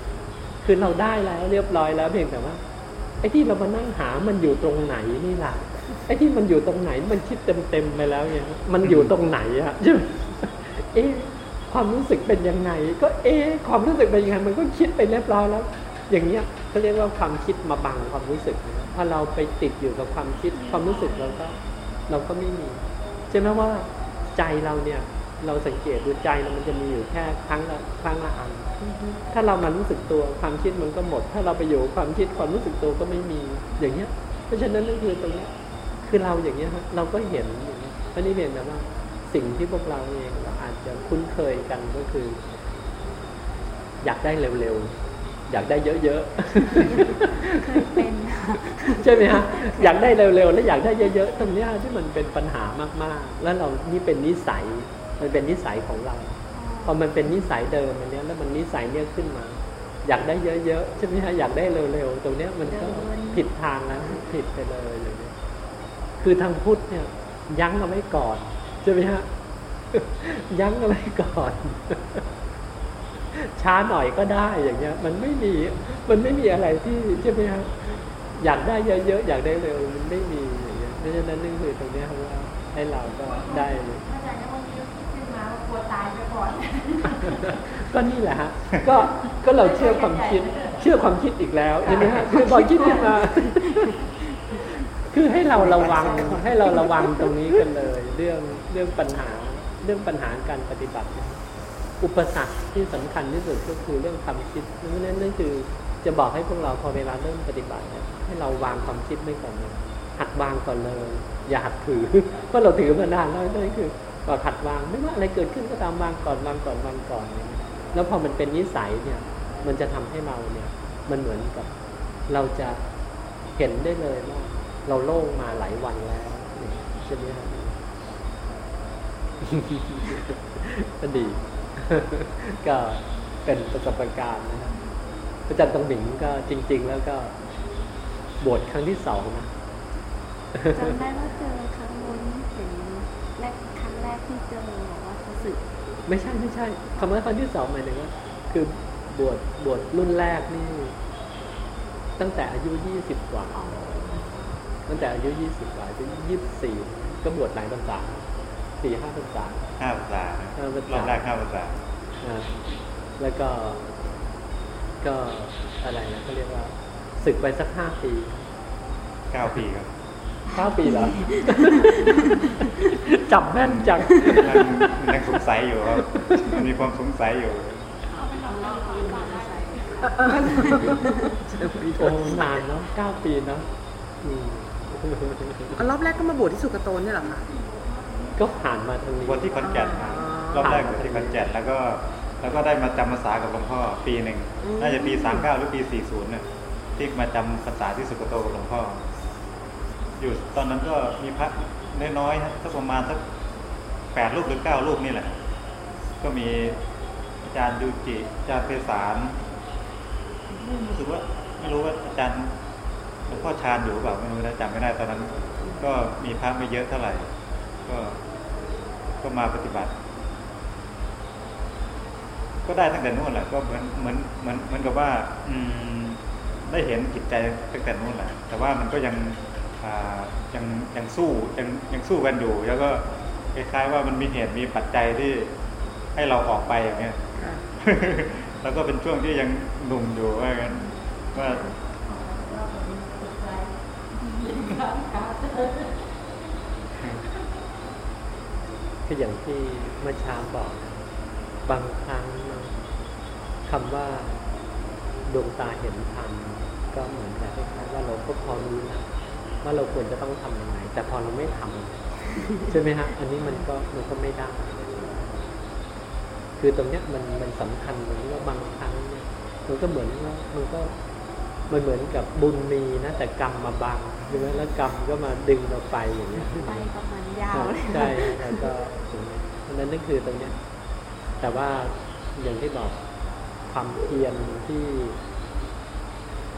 คือเราได้แล้วเรียบร้อยแล้วเพียงแต่ว่าไอ้ที่เรามานั่งหามันอยู่ตรงไหนนี่ล่ะไอ้ที่มันอยู่ตรงไหนมันคิดเต็มเต็มๆไปแล้วเนี่ยมันอยู่ตรงไหนอะใช่ไหมเอ๊ะความรู้สึกเป็นยังไง ก็เอ๊ะความรู้สึกเป็นยังไงมันก็คิดไปเรียบร้อยแล้ว อย่างเงี้ยเขาเรียกว่าความคิดมาบังความรู้สึกนะถ้าเราไปติดอยู่กับความคิดความรู้สึกเราก็เราก็ไม่มีใช่ไหมว่าใจเราเนี่ยเราสังเกตดูใจเรามันจะมีอยู่แค่ครั้งละครั้งละอัน ถ้าเรามารู้สึกตัวความคิดมันก็หมด ถ้าเราไปอยู่กับความคิดความรู้สึกตัวก็ไม่มีอย่างเงี้ย เพราะฉะนั้นนั่นคือตรงเนี้ยคือเราอย่างเงี้ยครับเราก็เห็นอย่างเงี้ยเพราะนี่เพียงแต่ว่าสิ่งที่พวกเราเองเราอาจจะคุ้นเคยกันก็คือ อยากได้เร็วๆ อยากได้เยอะเคยเป็นค่ะๆใช่ไหมฮะอยากได้เร็วๆ และอยากได้เยอะๆตรงเนี้ยที่มันเป็นปัญหามากๆ แล้วเรานี่เป็นนิสัยมันเป็นนิสัยของเราพอมันเป็นนิสัยเดิมอันเนี้ยแล้วมันนิสัยเนี้ยขึ้นมา อยากได้เยอะๆใช่ไหมฮะอยากได้เร็วๆตรงเนี้ยมันก็ผิดทางแล้วผิดไปเลยอย่างเงี้ยคือทางพุทธเนี่ยยั้งเอาไว้ก่อนใช่ไหมฮะยั้งเอาไว้ก่อน ช้าหน่อยก็ได้อย่างเงี้ย มันไม่มี มันไม่มีอะไรที่ใช่ไหมฮะอยากได้เยอะๆอยากได้เร็วมันไม่มีอย่างเงี้ยเพราะฉะนั้นนี่คือตรงเนี้ยครับว่าให้เราก็ได้อาจารย์ก็บางทีก็คิดขึ้นมาว่ากลัวตายไปก่อนก็นี่แหละฮะก็ก็เราเชื่อความคิด เชื่อความคิดอีกแล้วใช่ไหมฮะคือพอคิดขึ้นมาคือให้เราระวังให้เราระวังตรงนี้กันเลย เรื่องเรื่องปัญหาเรื่องปัญหาการปฏิบัติเนี่ย อุปสรรคที่สำคัญที่สุดก็คือเรื่องความคิดเพราะฉะนั้นนั่นคือจะบอกให้พวกเราพอเวลาเริ่มปฏิบัติเนี่ยให้เราวางความคิดไม่ก่อนเลยหัดวางก่อนเลย อย่าหัดถือเพราะเราถือมานานแล้วนั่นคือว่าหัดวางไม่ว่าอะไรเกิดขึ้นก็ตามวางก่อนวางก่อนวางก่อนเนี่ยแล้วพอมันเป็นนิสัยเนี่ย มันจะทำให้เราเนี่ย มันเหมือนกับ เราจะเห็นได้เลยว่าเราโล่งมาหลายวันแล้วใช่ไหมครับก็ดี ก็เป็นประสบการณ์นะครับพระอาจารย์ตรงหมิงก็จริง ๆ แล้วก็บวชครั้งที่สองนะจำได้ว่าเจอครั้งนู้นเป็นแรกครั้งแรกที่เจอบอกว่ารู้สึก ไม่ใช่ไม่ใช่คำว่าครั้งที่สองหมายถึงว่าคือบวชบวชรุ่นแรกนี่ ตั้งแต่อายุยี่สิบกว่าตั้งแต่อายุยี่สิบกว่าอายุยี่สิบสี่ก็บวชหลายภาษา สี่ห้าภาษาห้าภาษาห้าภาษารอบแรกห้าภาษานะแล้วก็ก็อะไรนะเขาเรียกว่าศึกไปสักห้าปีเก้าปีครับห้าปีเหรอจับแม่นจังยังยังสงสัยอยู่ครับมีความสงสัยอยู่เอาไปทำเราทำก่อนได้โอ้นานเนาะเก้าปีเนาะอืมอ๋อรอบแรกก็มาบวชที่สุกโตนเนี่ยเหรอคะ ก็ผ่านมาทางนี้บวชที่ขอนแก่นครับรอบแรกบวชที่ขอนแก่นแล้วก็แล้วก็ได้มาจำภาษากับหลวงพ่อปีหนึ่งน่าจะปีสามเก้าหรือปีสี่ศูนย์เนี่ยที่มาจำภาษาที่สุกโตกับหลวงพ่อ อยู่ตอนนั้นก็มีพระน้อยๆฮะสักประมาณสักแปดรูปหรือเก้ารูปนี่แหละ ก็มีอาจารย์ยูจิอาจารย์เพศารรู้สึกว่าไม่รู้ว่าอาจารย์หลวงพ่อชาญอยู่หรือเปล่าไม่รู้นะจำไม่ได้ตอนนั้น ก็มีพระไม่เยอะเท่าไหร่ ก็ก็มาปฏิบัติ ก็ได้ตั้งแต่นู่นแหละ ก็เหมือนเหมือนเหมือนเหมือนกับว่า อืม ได้เห็นจิตใจตั้งแต่นู่นแหละ แต่ว่ามันก็ยังอ่ายังยังสู้ยังยังสู้กันอยู่ แล้วก็คล้ายๆว่ามันมีเหตุมีปัจจัยที่ให้เราออกไปอย่างเงี้ยค่ะแล้วก็เป็นช่วงที่ยังหนุ่มอยู่ว่างั้นว่า คืออย่างที่เมื่อเช้าบอกนะบางครั้งคำว่าดวงตาเห็นธรรมก็เหมือนกับคล้ายๆว่าเราก็พอรู้นะว่าเราควรจะต้องทำยังไง แต่พอเราไม่ทำใช่ไหมฮะอันนี้มันก็มันก็ไม่ได้ คือตรงเนี้ยมันมันสำคัญเหมือนว่าบางครั้งเนี่ยมันก็เหมือนว่ามันก็มันเหมือนกับบุญมีนะแต่กรรมมาบัง ช่ไหมแล้วกรรมก็มาดึงเราไปอย่างเงี้ยไปประมาณยาวเลยใช่แล้วก็ถึงเพราะฉะนั้นนั่นคือตรงเนี้ย แต่ว่าอย่างที่บอกความเพียรที่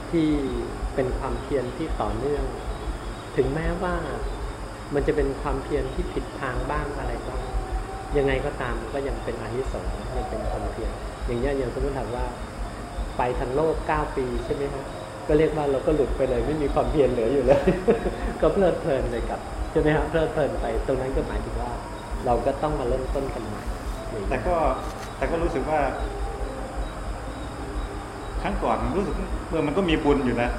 ที่เป็นความเพียรที่ต่อเนื่อง ถึงแม้ว่ามันจะเป็นความเพียรที่ผิดทางบ้างอะไรบ้างยังไงก็ตามก็ยังเป็นอานิสงส์ยังเป็นความเพียรอย่างเงี้ยอย่างสมมติถามว่า ไปทางโลก9ปีใช่ไหมฮะ ก็เรียกว่าเราก็หลุดไปเลย ไม่มีความเพียรเหลืออยู่เลย ก็เพลิดเพลินเลยกับใช่ไหมครับเพลิดเพลินไป ตรงนั้นก็หมายถึงว่า เราก็ต้องมาเริ่มต้นกันใหม่แต่ก็แต่ก็รู้สึกว่า ครั้งก่อนรู้สึกเมื่อมันก็มีบุญอยู่นะ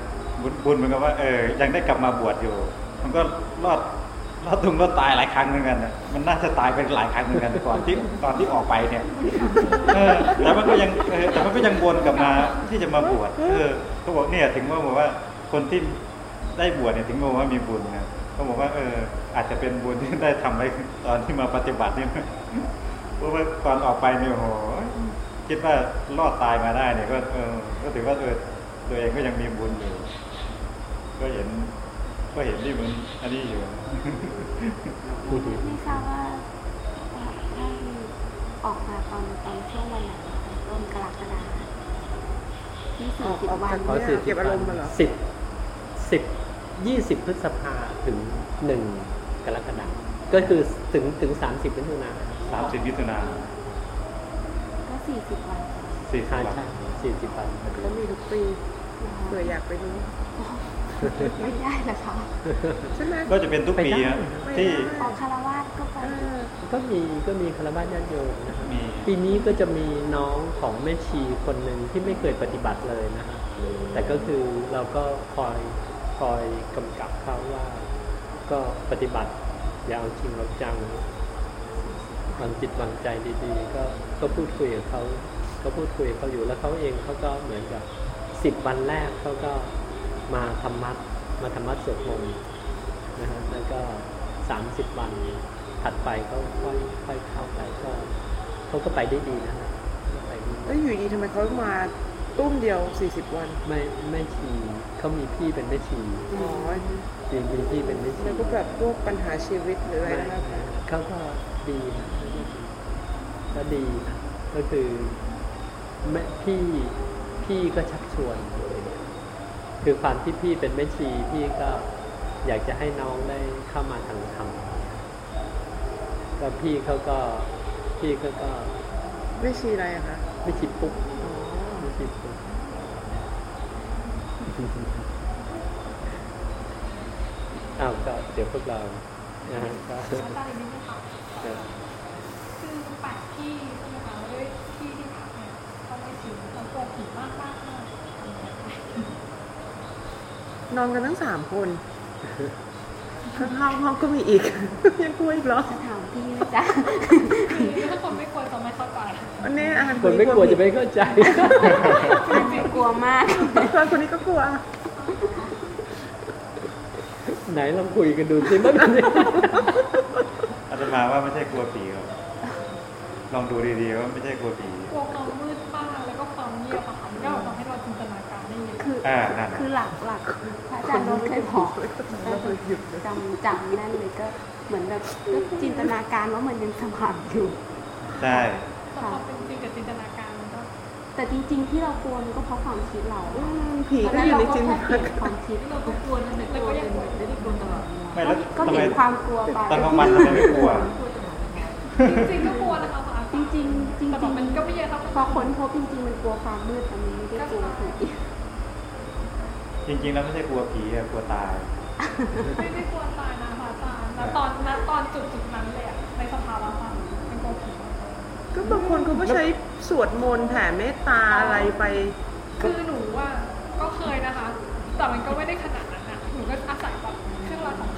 บุญบุญเหมือนกับว่าเออยังได้กลับมาบวชอยู่ มันก็รอด รอดทุงรอดตายหลายครั้งเหมือนกันนะมันน่าจะตายไปหลายครั้งเหมือนกันก่อนที่ตอนที่ออกไปเนี่ยแต่มันก็ยังแต่มันก็ยังวนกลับมาที่จะมาบวชเออเขาบอกเนี่ยถึงว่าบอกว่าคนที่ได้บวชเนี่ยถึงบอกว่ามีบุญนะเขาบอกว่าเอออาจจะเป็นบุญที่ได้ทำไว้ตอนที่มาปฏิบัติเนี่ยเพราะว่าตอนออกไปเนี่ยโอ้โหคิดว่ารอดตายมาได้เนี่ยก็เออก็ถือว่าเออตัวเองก็ยังมีบุญอยู่ก็เห็น ก็เห็นที่มันอันนี้อยู่ไม่ทราบว่าท่านออกมาตอนตอนช่วงวันไหนคะต้นกรกฎาคมที่อสี่อกสิบออกวันจากขอเนี่ยสี่เก็บอารมณ์มาเหรอสิบสิบยี่สิบพฤษภาถึงหนึ่งกรกฎาคมก็คือถึงถึงสามสิบมิถุนาสามสิบมิถุนาก็สี่สิบวันสี่สิบใช่วันใช่สี่สิบวันพอดีก็มีทุกปีเผื่ออยากไปดู ไม่ได้เหรอคะใช่ไหมก็จะเป็นทุกปีนะไม่ได้ที่ออกคารวาสก็ไปเออก็มีก็มีคารวะญาติโยมนะครับมีปีนี้ก็จะมีน้องของแม่ชีคนหนึ่งที่ไม่เคยปฏิบัติเลยนะครับแต่ก็คือเราก็คอยคอยกำกับเขาว่า ก็ปฏิบัติอย่าเอาจริงเอาจังวางจิตวางใจดีๆ ก็ก็พูดคุยกับเขาก็พูดคุยกับเขาอยู่แล้วเขาเองเขาก็เหมือนกับสิบวันแรกเขาก็ มาธรรมะมาธรรมะสวดมนต์นะฮะแล้วก็สามสิบวันถัดไปเขาค่อยค่อยเข้าไปก็เขาก็ไปได้ดีนะฮะก็ไปดีแล้วอยู่ดีทำไมเขามาตุ้มเดียว40วัน ไม่ไม่ชีเขามีพี่เป็นแม่ชีอ๋อมีมีพี่เป็นแม่ชีแล้วก็แบบพวกปัญหาชีวิตหรืออะไรไม่นะครับเขาก็ดีนะก็ดีนะก็คือแม่พี่พี่ก็ชักชวน คือความที่พี่เป็นแม่ชีพี่ก็อยากจะให้น้องได้เข้ามาทางธรรมแล้วพี่เขาก็พี่เขาก็ไม่ชีอะไรอะคะไม่ชิดปุ๊บอ๋อไม่ชิดปุ๊บอ้าวก็เดี๋ยวพวกเรานะฮะก็อาจารย์อีกนิดนึงค่ะเออคือแปดที่ใช่ไหมคะแล้วด้วยที่ที่พักเนี่ยก็ไม่ถึงเราโกงผีมากมากมาก นอนกันทั้งสามคนข้างห้องห้องก็มีอีก ยังกลัวอีกเหรอสถานที่นะจ๊ะคือถ้าคนไม่ควรจะไม่เข้าใจอันนี้อาหารคนไม่กลัวจะไม่เข้าใจกลัวมากคนคนนี้ก็กลัว ไหนลองคุยกันดูสิบ้างสิอาตมาว่าไม่ใช่กลัวผีหรอกลองดูดีๆว่าไม่ใช่กลัวผี อะคืออ่านั่นคือหลักหลักพระอาจารย์โนนท์เคยบอกจำจำแน่นเลยก็เหมือนแบบก็จินตนาการว่ามันยังสว่างอยู่ใช่แต่พอเป็นจริงกับจินตนาการมันก็แต่จริง ๆ ที่เรากลัวมันก็เพราะความคิดเราอืมผีก็อยู่ในจินตเรานาก็แค่เปลี่ยนการความคิดเราก็กลัวนั่นแหละแต่ก็ยังกลัวไม่ได้กลัวตลอดไม่แล้วก็ทำเห็ไมนความกลัวไปตอนกลางวันทำไมไม่กลัวจริงๆก็กลัวนะคะพระอาจจารย์ริงๆจริงแต่แบบมันก็ไม่เยอะเท่าๆพอค้นพบจริงๆมันกลัวความมืดแต่มันไม่ได้กลัวผี จริงๆแล้วไม่ใช่กลัวผีอะกลัวตาย ไม่ได้กลัวตายนะพระอาจารย์ณตอนณตอนจุดจุดๆนั้นเลยอะในสภาวะความเป็นกลัวผีก็บางคนเขาก็ใช้สวดมนต์แผ่เมตตาอะไรไป คือหนูว่าก็เคยนะคะ แต่มันก็ไม่ได้ขนาดนั้นนะหนูก็อาศัยแบบเครื่องรางของ